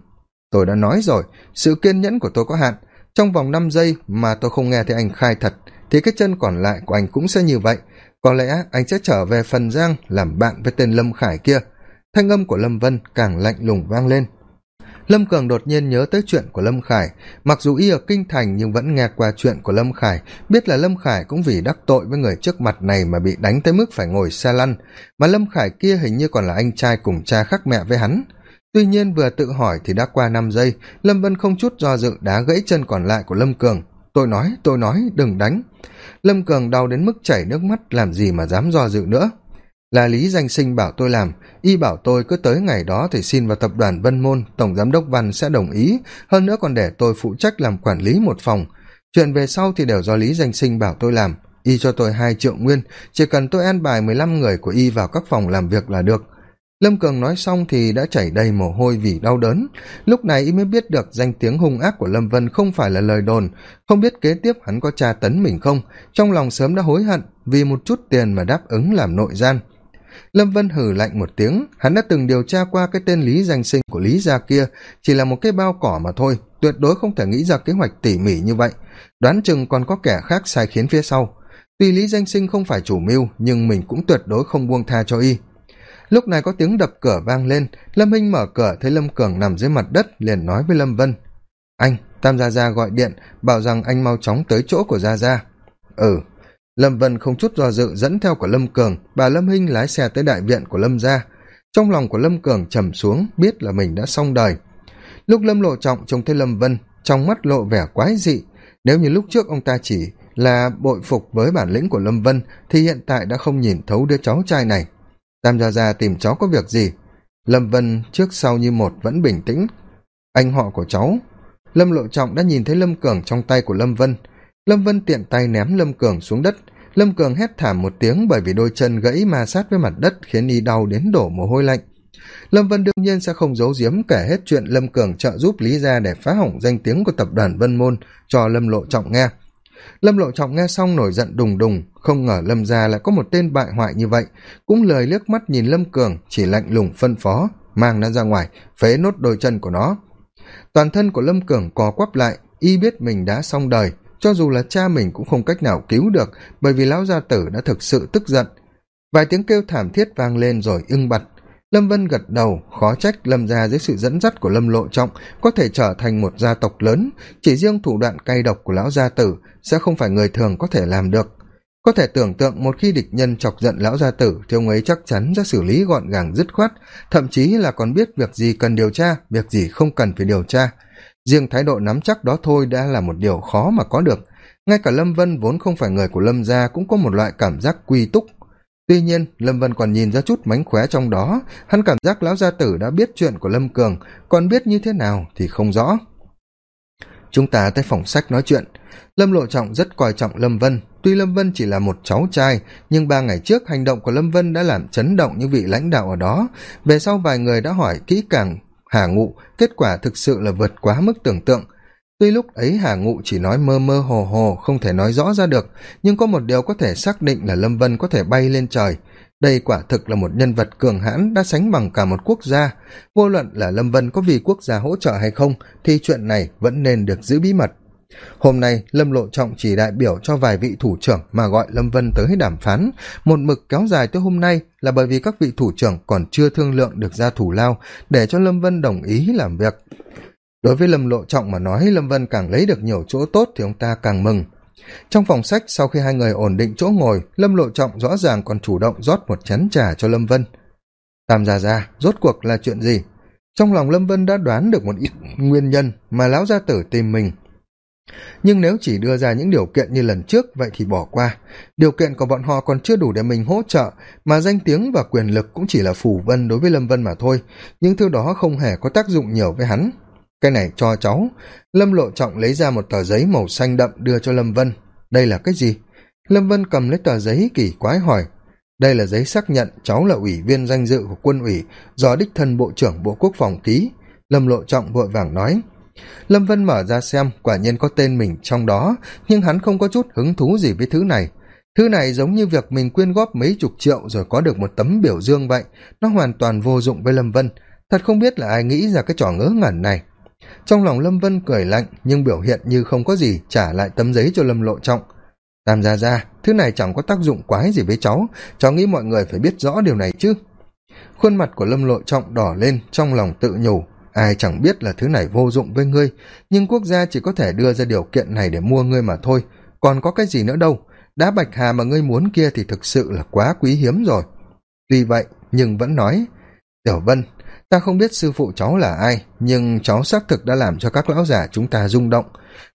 Tôi đã nói rồi, sự kiên nhẫn của tôi có hạn. Trong vòng năm giây mà tôi không nghe thấy anh khai thật, thì cái chân còn lại của anh cũng sẽ như vậy. Có lẽ anh sẽ trở về phần giang làm bạn với tên lâm khải kia. Thanh âm của lâm vân càng lạnh lùng vang lên lâm cường đột nhiên nhớ tới chuyện của lâm khải. Mặc dù y ở kinh thành nhưng vẫn nghe qua chuyện của lâm khải. Biết là lâm khải cũng vì đắc tội với người trước mặt này mà bị đánh tới mức phải ngồi xe lăn. Mà lâm khải kia hình như còn là anh trai cùng cha khác mẹ với hắn. Tuy nhiên vừa tự hỏi thì đã qua năm giây, lâm vân không chút do dự đá gãy chân còn lại của lâm cường. Tôi nói tôi nói, đừng đánh. Lâm cường đau đến mức chảy nước mắt, làm gì mà dám do dự nữa. Là lý danh sinh bảo tôi làm y bảo tôi cứ tới ngày đó thì xin vào tập đoàn vân môn, tổng giám đốc văn sẽ đồng ý. Hơn nữa còn để tôi phụ trách làm quản lý một phòng. Chuyện về sau thì đều do lý danh sinh bảo tôi làm. Y cho tôi hai triệu nguyên, chỉ cần tôi an bài mười lăm người của y vào các phòng làm việc là được. Lâm cường nói xong thì đã chảy đầy mồ hôi vì đau đớn. Lúc này y mới biết được danh tiếng hung ác của lâm vân không phải là lời đồn, không biết kế tiếp hắn có tra tấn mình không. Trong lòng sớm đã hối hận vì một chút tiền mà đáp ứng làm nội gian lâm vân hử lạnh một tiếng. Hắn đã từng điều tra qua cái tên lý danh sinh của lý gia kia, chỉ là một cái bao cỏ mà thôi, tuyệt đối không thể nghĩ ra kế hoạch tỉ mỉ như vậy. Đoán chừng còn có kẻ khác sai khiến phía sau. Tuy lý danh sinh không phải chủ mưu, nhưng mình cũng tuyệt đối không buông tha cho y. Lúc này có tiếng đập cửa vang lên. Lâm hinh mở cửa, thấy lâm cường nằm dưới mặt đất, liền nói với lâm vân. Anh, tam gia gia gọi điện, bảo rằng anh mau chóng tới chỗ của gia gia. Ừ lâm vân không chút do dự dẫn theo của lâm cường, bà lâm hinh lái xe tới đại viện của lâm gia. Trong lòng của lâm cường trầm xuống, biết là mình đã xong đời. Lúc lâm lộ trọng trông thấy lâm vân, trong mắt lộ vẻ quái dị. Nếu như lúc trước ông ta chỉ là bội phục với bản lĩnh của lâm vân, thì hiện tại đã không nhìn thấu đứa cháu trai này. Tam gia gia tìm cháu có việc gì? Lâm vân trước sau như một vẫn bình tĩnh. Anh họ của cháu. Lâm lộ trọng đã nhìn thấy lâm cường trong tay của lâm vân lâm vân tiện tay ném lâm cường xuống đất. Lâm cường hét thảm một tiếng bởi vì đôi chân gãy ma sát với mặt đất khiến y đau đến đổ mồ hôi lạnh. Lâm vân đương nhiên sẽ không giấu giếm kể hết chuyện lâm cường trợ giúp lý gia để phá hỏng danh tiếng của tập đoàn vân môn, cho lâm lộ trọng nghe. Lâm lộ trọng nghe xong nổi giận đùng đùng, không ngờ lâm gia lại có một tên bại hoại như vậy. Cũng lời liếc mắt nhìn lâm cường, chỉ lạnh lùng phân phó, mang nó ra ngoài, phế nốt đôi chân của nó. Toàn thân của lâm cường co quắp lại, y biết mình đã xong đời cho dù là cha mình cũng không cách nào cứu được, bởi vì lão gia tử đã thực sự tức giận. Vài tiếng kêu thảm thiết vang lên rồi ưng bặt. Lâm vân gật đầu, khó trách lâm gia dưới sự dẫn dắt của lâm lộ trọng có thể trở thành một gia tộc lớn, chỉ riêng thủ đoạn cay độc của lão gia tử sẽ không phải người thường có thể làm được. Có thể tưởng tượng một khi địch nhân chọc giận lão gia tử thì ông ấy chắc chắn sẽ xử lý gọn gàng dứt khoát, thậm chí là còn biết việc gì cần điều tra, việc gì không cần phải điều tra riêng thái độ nắm chắc đó thôi đã là một điều khó mà có được. Ngay cả lâm vân vốn không phải người của lâm gia cũng có một loại cảm giác quy túc. Tuy nhiên, lâm vân còn nhìn ra chút mánh khóe trong đó. Hắn cảm giác lão gia tử đã biết chuyện của lâm cường. Còn biết như thế nào thì không rõ. Chúng ta tới phòng sách nói chuyện. Lâm lộ trọng rất coi trọng lâm vân. Tuy lâm vân chỉ là một cháu trai, nhưng ba ngày trước hành động của lâm vân đã làm chấn động những vị lãnh đạo ở đó. Về sau vài người đã hỏi kỹ càng hà ngụ, kết quả thực sự là vượt quá mức tưởng tượng. Tuy lúc ấy hà ngụ chỉ nói mơ mơ hồ hồ, không thể nói rõ ra được, nhưng có một điều có thể xác định là lâm vân có thể bay lên trời. Đây quả thực là một nhân vật cường hãn đã sánh bằng cả một quốc gia. Vô luận là lâm vân có vì quốc gia hỗ trợ hay không, thì chuyện này vẫn nên được giữ bí mật hôm nay, lâm lộ trọng chỉ đại biểu cho vài vị thủ trưởng mà gọi lâm vân tới đàm phán. Một mực kéo dài tới hôm nay là bởi vì các vị thủ trưởng còn chưa thương lượng được ra thủ lao để cho lâm vân đồng ý làm việc. Đối với lâm lộ trọng mà nói, lâm vân càng lấy được nhiều chỗ tốt thì ông ta càng mừng. Trong phòng sách, sau khi hai người ổn định chỗ ngồi, lâm lộ trọng rõ ràng còn chủ động rót một chén trà cho lâm vân. Tam gia gia, rốt cuộc là chuyện gì? Trong lòng lâm vân đã đoán được một ít nguyên nhân mà lão gia tử tìm mình nhưng nếu chỉ đưa ra những điều kiện như lần trước, vậy thì bỏ qua. Điều kiện của bọn họ còn chưa đủ để mình hỗ trợ, mà danh tiếng và quyền lực cũng chỉ là phủ vân đối với lâm vân mà thôi. Những thứ đó không hề có tác dụng nhiều với hắn. Cái này cho cháu. Lâm lộ trọng lấy ra một tờ giấy màu xanh đậm đưa cho lâm vân. Đây là cái gì? Lâm vân cầm lấy tờ giấy kỳ quái hỏi. Đây là giấy xác nhận cháu là ủy viên danh dự của quân ủy do đích thân bộ trưởng bộ quốc phòng ký. Lâm lộ trọng vội vàng nói lâm vân mở ra xem, quả nhiên có tên mình trong đó, nhưng hắn không có chút hứng thú gì với thứ này. Thứ này giống như việc mình quyên góp mấy chục triệu rồi có được một tấm biểu dương vậy. Nó hoàn toàn vô dụng với lâm vân. Thật không biết là ai nghĩ ra cái trò ngớ ngẩn này. Trong lòng lâm vân cười lạnh, nhưng biểu hiện như không có gì trả lại tấm giấy cho lâm lộ trọng. Tam gia ra thứ này chẳng có tác dụng quái gì với cháu. Cháu nghĩ mọi người phải biết rõ điều này chứ. Khuôn mặt của lâm lộ trọng đỏ lên, trong lòng tự nhủ ai chẳng biết là thứ này vô dụng với ngươi, nhưng quốc gia chỉ có thể đưa ra điều kiện này để mua ngươi mà thôi. Còn có cái gì nữa đâu? Đá bạch hà mà ngươi muốn kia thì thực sự là quá quý hiếm rồi. Tuy vậy, nhưng vẫn nói, tiểu vân, ta không biết sư phụ cháu là ai, nhưng cháu xác thực đã làm cho các lão già chúng ta rung động.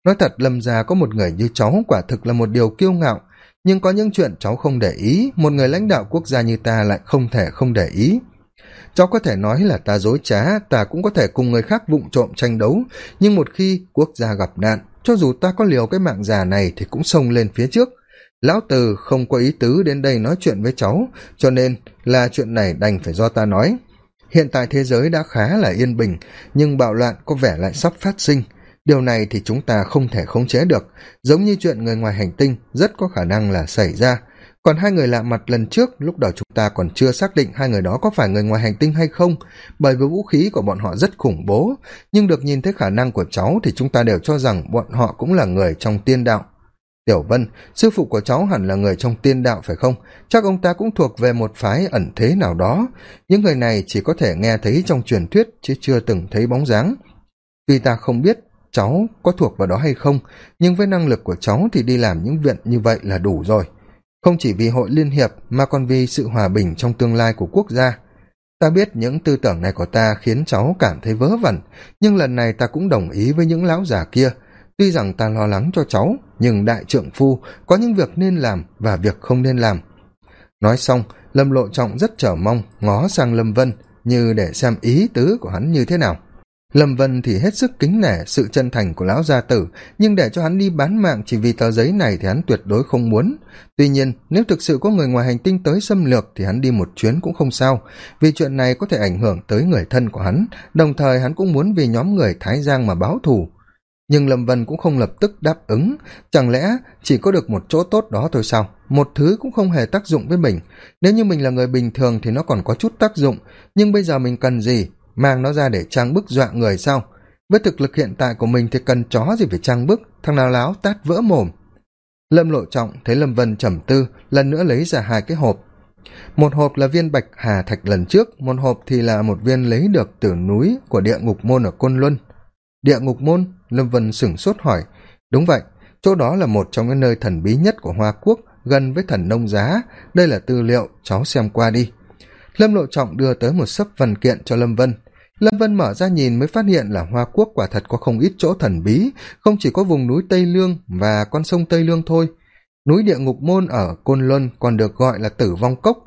Nói thật, lâm già có một người như cháu quả thực là một điều kiêu ngạo, nhưng có những chuyện cháu không để ý, một người lãnh đạo quốc gia như ta lại không thể không để ý cháu có thể nói là ta dối trá, ta cũng có thể cùng người khác vụng trộm tranh đấu. Nhưng một khi quốc gia gặp nạn, cho dù ta có liều cái mạng già này thì cũng xông lên phía trước. Lão từ không có ý tứ đến đây nói chuyện với cháu, cho nên là chuyện này đành phải do ta nói. Hiện tại thế giới đã khá là yên bình, nhưng bạo loạn có vẻ lại sắp phát sinh. Điều này thì chúng ta không thể khống chế được. Giống như chuyện người ngoài hành tinh, rất có khả năng là xảy ra còn hai người lạ mặt lần trước, lúc đầu chúng ta còn chưa xác định hai người đó có phải người ngoài hành tinh hay không. Bởi vì vũ khí của bọn họ rất khủng bố, nhưng được nhìn thấy khả năng của cháu thì chúng ta đều cho rằng bọn họ cũng là người trong tiên đạo. Tiểu vân, sư phụ của cháu hẳn là người trong tiên đạo phải không? Chắc ông ta cũng thuộc về một phái ẩn thế nào đó. Những người này chỉ có thể nghe thấy trong truyền thuyết, chứ chưa từng thấy bóng dáng. Tuy ta không biết cháu có thuộc vào đó hay không, nhưng với năng lực của cháu thì đi làm những viện như vậy là đủ rồi không chỉ vì hội liên hiệp mà còn vì sự hòa bình trong tương lai của quốc gia. Ta biết những tư tưởng này của ta khiến cháu cảm thấy vớ vẩn, nhưng lần này ta cũng đồng ý với những lão già kia. Tuy rằng ta lo lắng cho cháu, nhưng đại trượng phu có những việc nên làm và việc không nên làm. Nói xong, lâm lộ trọng rất chờ mong ngó sang lâm vân, như để xem ý tứ của hắn như thế nào lâm vân thì hết sức kính nể sự chân thành của lão gia tử, nhưng để cho hắn đi bán mạng chỉ vì tờ giấy này thì hắn tuyệt đối không muốn. Tuy nhiên, nếu thực sự có người ngoài hành tinh tới xâm lược thì hắn đi một chuyến cũng không sao, vì chuyện này có thể ảnh hưởng tới người thân của hắn, đồng thời hắn cũng muốn vì nhóm người thái giang mà báo thù. Nhưng lâm vân cũng không lập tức đáp ứng, chẳng lẽ chỉ có được một chỗ tốt đó thôi sao? Một thứ cũng không hề tác dụng với mình. Nếu như mình là người bình thường thì nó còn có chút tác dụng, nhưng bây giờ mình cần gì? Mang nó ra để trang bức dọa người sao với thực lực hiện tại của mình thì cần chó gì phải trang bức, thằng nào láo tát vỡ mồm. Lâm lộ trọng thấy lâm vân trầm tư, lần nữa lấy ra hai cái hộp. Một hộp là viên bạch hà thạch lần trước, một hộp thì là một viên lấy được từ núi của địa ngục môn ở côn luân. Địa ngục môn? Lâm vân sửng sốt hỏi. Đúng vậy, chỗ đó là một trong những nơi thần bí nhất của hoa quốc, gần với thần nông giá. Đây là tư liệu, cháu xem qua đi. Lâm lộ trọng đưa tới một sấp văn kiện cho lâm vân lâm vân mở ra nhìn mới phát hiện là hoa quốc quả thật có không ít chỗ thần bí, không chỉ có vùng núi tây lương và con sông tây lương thôi. Núi địa ngục môn ở côn luân còn được gọi là tử vong cốc,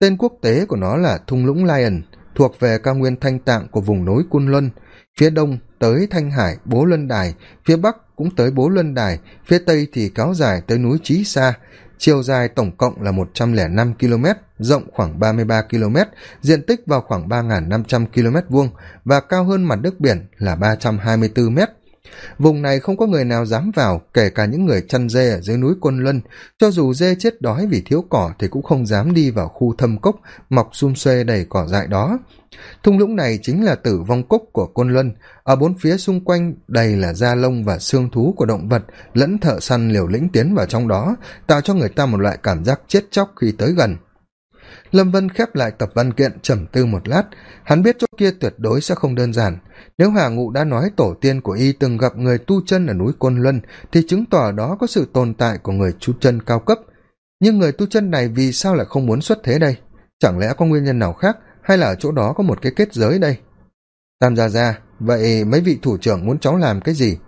tên quốc tế của nó là thung lũng lion, thuộc về cao nguyên thanh tạng của vùng núi côn luân. Phía đông tới thanh hải, bố luân đài, phía bắc cũng tới bố luân đài, phía tây thì kéo dài tới núi trí sa chiều dài tổng cộng là một trăm lẻ năm km, rộng khoảng ba mươi ba km, diện tích vào khoảng ba năm trăm km vuông và cao hơn mặt nước biển là ba trăm hai mươi bốn mét vùng này không có người nào dám vào, kể cả những người chăn dê ở dưới núi côn luân. Cho dù dê chết đói vì thiếu cỏ thì cũng không dám đi vào khu thâm cốc, mọc xum xuê đầy cỏ dại đó. Thung lũng này chính là tử vong cốc của côn luân. Ở bốn phía xung quanh đầy là da lông và xương thú của động vật lẫn thợ săn liều lĩnh tiến vào trong đó, tạo cho người ta một loại cảm giác chết chóc khi tới gần. Lâm vân khép lại tập văn kiện trầm tư một lát. Hắn biết chỗ kia tuyệt đối sẽ không đơn giản nếu hà ngụ đã nói tổ tiên của y từng gặp người tu chân ở núi côn luân, thì chứng tỏ đó có sự tồn tại của người tu chân cao cấp. Nhưng người tu chân này vì sao lại không muốn xuất thế đây? Chẳng lẽ có nguyên nhân nào khác, hay là ở chỗ đó có một cái kết giới đây? Tam gia gia, vậy mấy vị thủ trưởng muốn cháu làm cái gì?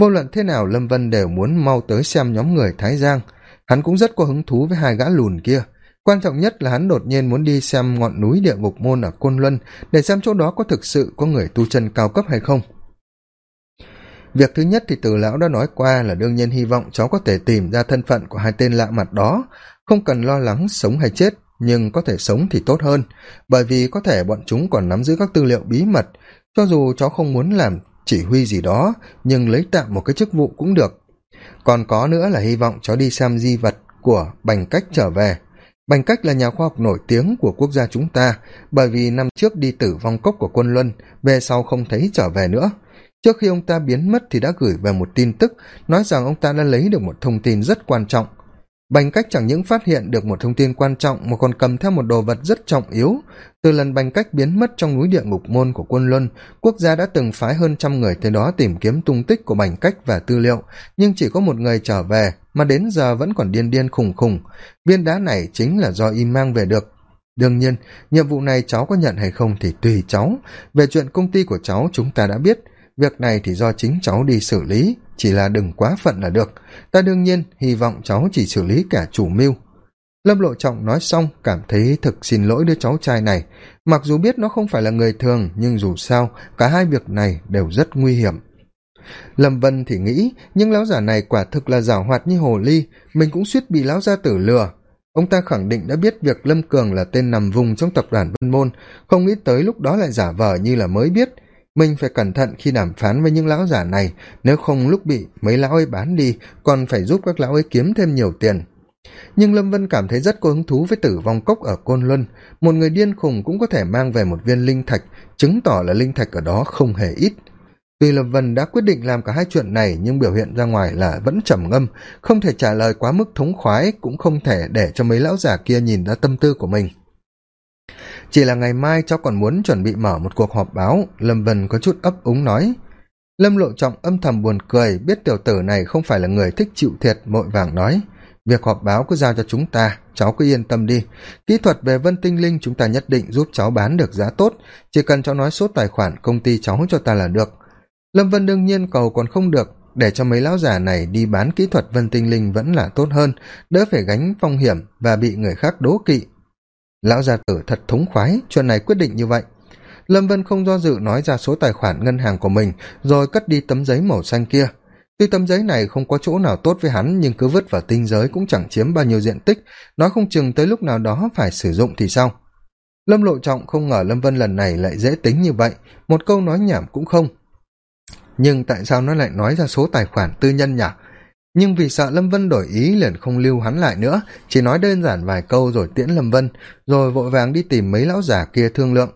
Vô luận thế nào, lâm vân đều muốn mau tới xem nhóm người thái giang. Hắn cũng rất có hứng thú với hai gã lùn kia quan trọng nhất là hắn đột nhiên muốn đi xem ngọn núi địa ngục môn ở côn luân để xem chỗ đó có thực sự có người tu chân cao cấp hay không. Việc thứ nhất thì từ lão đã nói qua là đương nhiên hy vọng cháu có thể tìm ra thân phận của hai tên lạ mặt đó. Không cần lo lắng sống hay chết, nhưng có thể sống thì tốt hơn, bởi vì có thể bọn chúng còn nắm giữ các tư liệu bí mật. Cho dù cháu không muốn làm chỉ huy gì đó, nhưng lấy tạm một cái chức vụ cũng được. Còn có nữa là hy vọng cháu đi xem di vật của bành cách trở về bành cách là nhà khoa học nổi tiếng của quốc gia chúng ta, bởi vì năm trước đi tử vong cốc của quân luân, về sau không thấy trở về nữa. Trước khi ông ta biến mất thì đã gửi về một tin tức, nói rằng ông ta đã lấy được một thông tin rất quan trọng bành cách chẳng những phát hiện được một thông tin quan trọng mà còn cầm theo một đồ vật rất trọng yếu. Từ lần bành cách biến mất trong núi địa ngục môn của quân luân, quốc gia đã từng phái hơn trăm người tới đó tìm kiếm tung tích của bành cách và tư liệu. Nhưng chỉ có một người trở về, mà đến giờ vẫn còn điên điên khùng khùng. Viên đá này chính là do y mang về được. Đương nhiên, nhiệm vụ này cháu có nhận hay không thì tùy cháu. Về chuyện công ty của cháu, chúng ta đã biết việc này thì do chính cháu đi xử lý, chỉ là đừng quá phận là được. Ta đương nhiên hy vọng cháu chỉ xử lý cả chủ mưu. Lâm lộ trọng nói xong, cảm thấy thực xin lỗi đứa cháu trai này. Mặc dù biết nó không phải là người thường, nhưng dù sao, cả hai việc này đều rất nguy hiểm. Lâm vân thì nghĩ, nhưng lão giả này quả thực là giảo hoạt như hồ ly, mình cũng suýt bị lão gia tử lừa. Ông ta khẳng định đã biết việc lâm cường là tên nằm vùng trong tập đoàn vân môn, không nghĩ tới lúc đó lại giả vờ như là mới biết mình phải cẩn thận khi đàm phán với những lão giả này. Nếu không lúc bị mấy lão ấy bán đi, còn phải giúp các lão ấy kiếm thêm nhiều tiền. Nhưng lâm vân cảm thấy rất có hứng thú với tử vong cốc ở côn luân. Một người điên khùng cũng có thể mang về một viên linh thạch, chứng tỏ là linh thạch ở đó không hề ít. Tuy lâm vân đã quyết định làm cả hai chuyện này, nhưng biểu hiện ra ngoài là vẫn trầm ngâm, không thể trả lời quá mức thống khoái, cũng không thể để cho mấy lão giả kia nhìn ra tâm tư của mình chỉ là ngày mai cháu còn muốn chuẩn bị mở một cuộc họp báo, lâm vân có chút ấp úng nói. Lâm lộ trọng âm thầm buồn cười, biết tiểu tử này không phải là người thích chịu thiệt, vội vàng nói. Việc họp báo cứ giao cho chúng ta, cháu cứ yên tâm đi. Kỹ thuật về vân tinh linh chúng ta nhất định giúp cháu bán được giá tốt. Chỉ cần cháu nói số tài khoản công ty cháu cho ta là được. Lâm vân đương nhiên cầu còn không được. Để cho mấy lão già này đi bán kỹ thuật vân tinh linh vẫn là tốt hơn. Đỡ phải gánh phong hiểm và bị người khác đố kỵ lão gia tử thật thống khoái, chuyện này quyết định như vậy. Lâm vân không do dự nói ra số tài khoản ngân hàng của mình, rồi cất đi tấm giấy màu xanh kia. Tuy tấm giấy này không có chỗ nào tốt với hắn, nhưng cứ vứt vào tinh giới cũng chẳng chiếm bao nhiêu diện tích. Nói không chừng tới lúc nào đó phải sử dụng thì sao? Lâm lộ trọng không ngờ lâm vân lần này lại dễ tính như vậy. Một câu nói nhảm cũng không. Nhưng tại sao nó lại nói ra số tài khoản tư nhân nhỉ? Nhưng vì sợ lâm vân đổi ý liền không lưu hắn lại nữa, chỉ nói đơn giản vài câu rồi tiễn lâm vân, rồi vội vàng đi tìm mấy lão già kia thương lượng.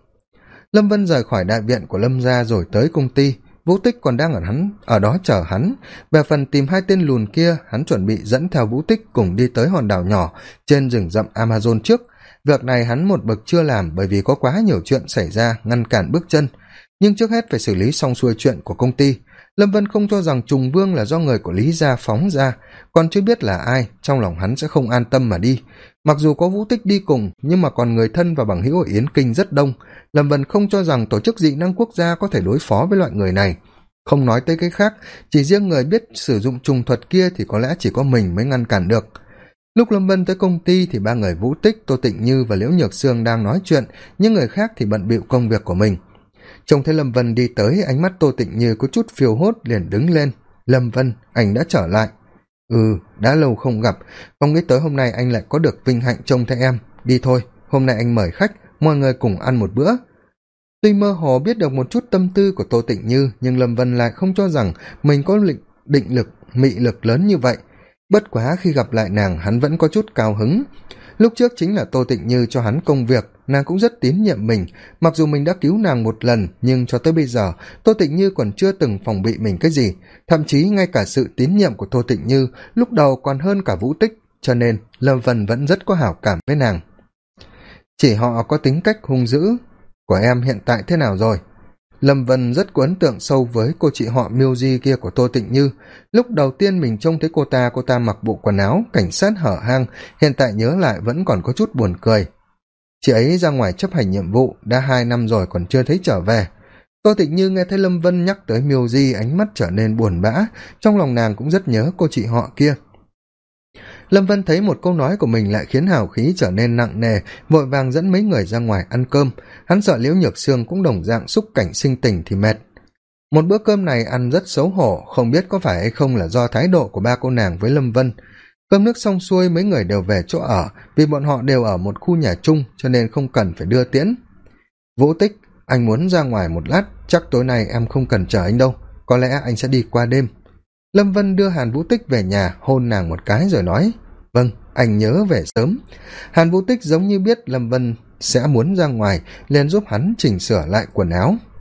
Lâm vân rời khỏi đại viện của lâm gia rồi tới công ty vũ tích còn đang ở hắn, ở đó chờ hắn. Về phần tìm hai tên lùn kia, hắn chuẩn bị dẫn theo vũ tích cùng đi tới hòn đảo nhỏ trên rừng rậm amazon trước. Việc này hắn một bậc chưa làm bởi vì có quá nhiều chuyện xảy ra, ngăn cản bước chân. Nhưng trước hết phải xử lý xong xuôi chuyện của công ty lâm vân không cho rằng trùng vương là do người của lý gia phóng ra. Còn chưa biết là ai, trong lòng hắn sẽ không an tâm mà đi. Mặc dù có vũ tích đi cùng, nhưng mà còn người thân và bằng hữu ở yến kinh rất đông. Lâm vân không cho rằng tổ chức dị năng quốc gia có thể đối phó với loại người này. Không nói tới cái khác, chỉ riêng người biết sử dụng trùng thuật kia thì có lẽ chỉ có mình mới ngăn cản được. Lúc lâm vân tới công ty thì ba người vũ tích, tô tịnh như và liễu nhược sương đang nói chuyện, những người khác thì bận bịu công việc của mình trông thấy lâm vân đi tới ánh mắt tô tịnh như có chút phiêu hốt liền đứng lên. Lâm vân anh đã trở lại. Ừ đã lâu không gặp. Không nghĩ tới hôm nay anh lại có được vinh hạnh trông thấy em. Đi thôi hôm nay anh mời khách mọi người cùng ăn một bữa. Tuy mơ hồ biết được một chút tâm tư của tô tịnh như nhưng lâm vân lại không cho rằng mình có định, định lực mị lực lớn như vậy. Bất quá khi gặp lại nàng hắn vẫn có chút cao hứng lúc trước chính là tô tịnh như cho hắn công việc, nàng cũng rất tín nhiệm mình. Mặc dù mình đã cứu nàng một lần, nhưng cho tới bây giờ, tô tịnh như còn chưa từng phòng bị mình cái gì. Thậm chí ngay cả sự tín nhiệm của tô tịnh như lúc đầu còn hơn cả vũ tích, cho nên lâm vân vẫn rất có hảo cảm với nàng. Chỉ họ có tính cách hung dữ của em hiện tại thế nào rồi? Lâm vân rất có ấn tượng sâu với cô chị họ miêu di kia của tô tịnh như. Lúc đầu tiên mình trông thấy cô ta cô ta mặc bộ quần áo cảnh sát hở hang, hiện tại nhớ lại vẫn còn có chút buồn cười. Chị ấy ra ngoài chấp hành nhiệm vụ, đã hai năm rồi còn chưa thấy trở về. Tô tịnh như nghe thấy lâm vân nhắc tới miêu di, ánh mắt trở nên buồn bã, trong lòng nàng cũng rất nhớ cô chị họ kia lâm vân thấy một câu nói của mình lại khiến hào khí trở nên nặng nề, vội vàng dẫn mấy người ra ngoài ăn cơm. Hắn sợ liễu nhược sương cũng đồng dạng xúc cảnh sinh tình thì mệt. Một bữa cơm này ăn rất xấu hổ, không biết có phải hay không là do thái độ của ba cô nàng với lâm vân. Cơm nước xong xuôi, mấy người đều về chỗ ở, vì bọn họ đều ở một khu nhà chung, cho nên không cần phải đưa tiễn. Vũ tích, anh muốn ra ngoài một lát, chắc tối nay em không cần chờ anh đâu, có lẽ anh sẽ đi qua đêm. Lâm vân đưa hàn vũ tích về nhà, hôn nàng một cái rồi nói vâng anh nhớ về sớm. Hàn vũ tích giống như biết lâm vân sẽ muốn ra ngoài, liền giúp hắn chỉnh sửa lại quần áo.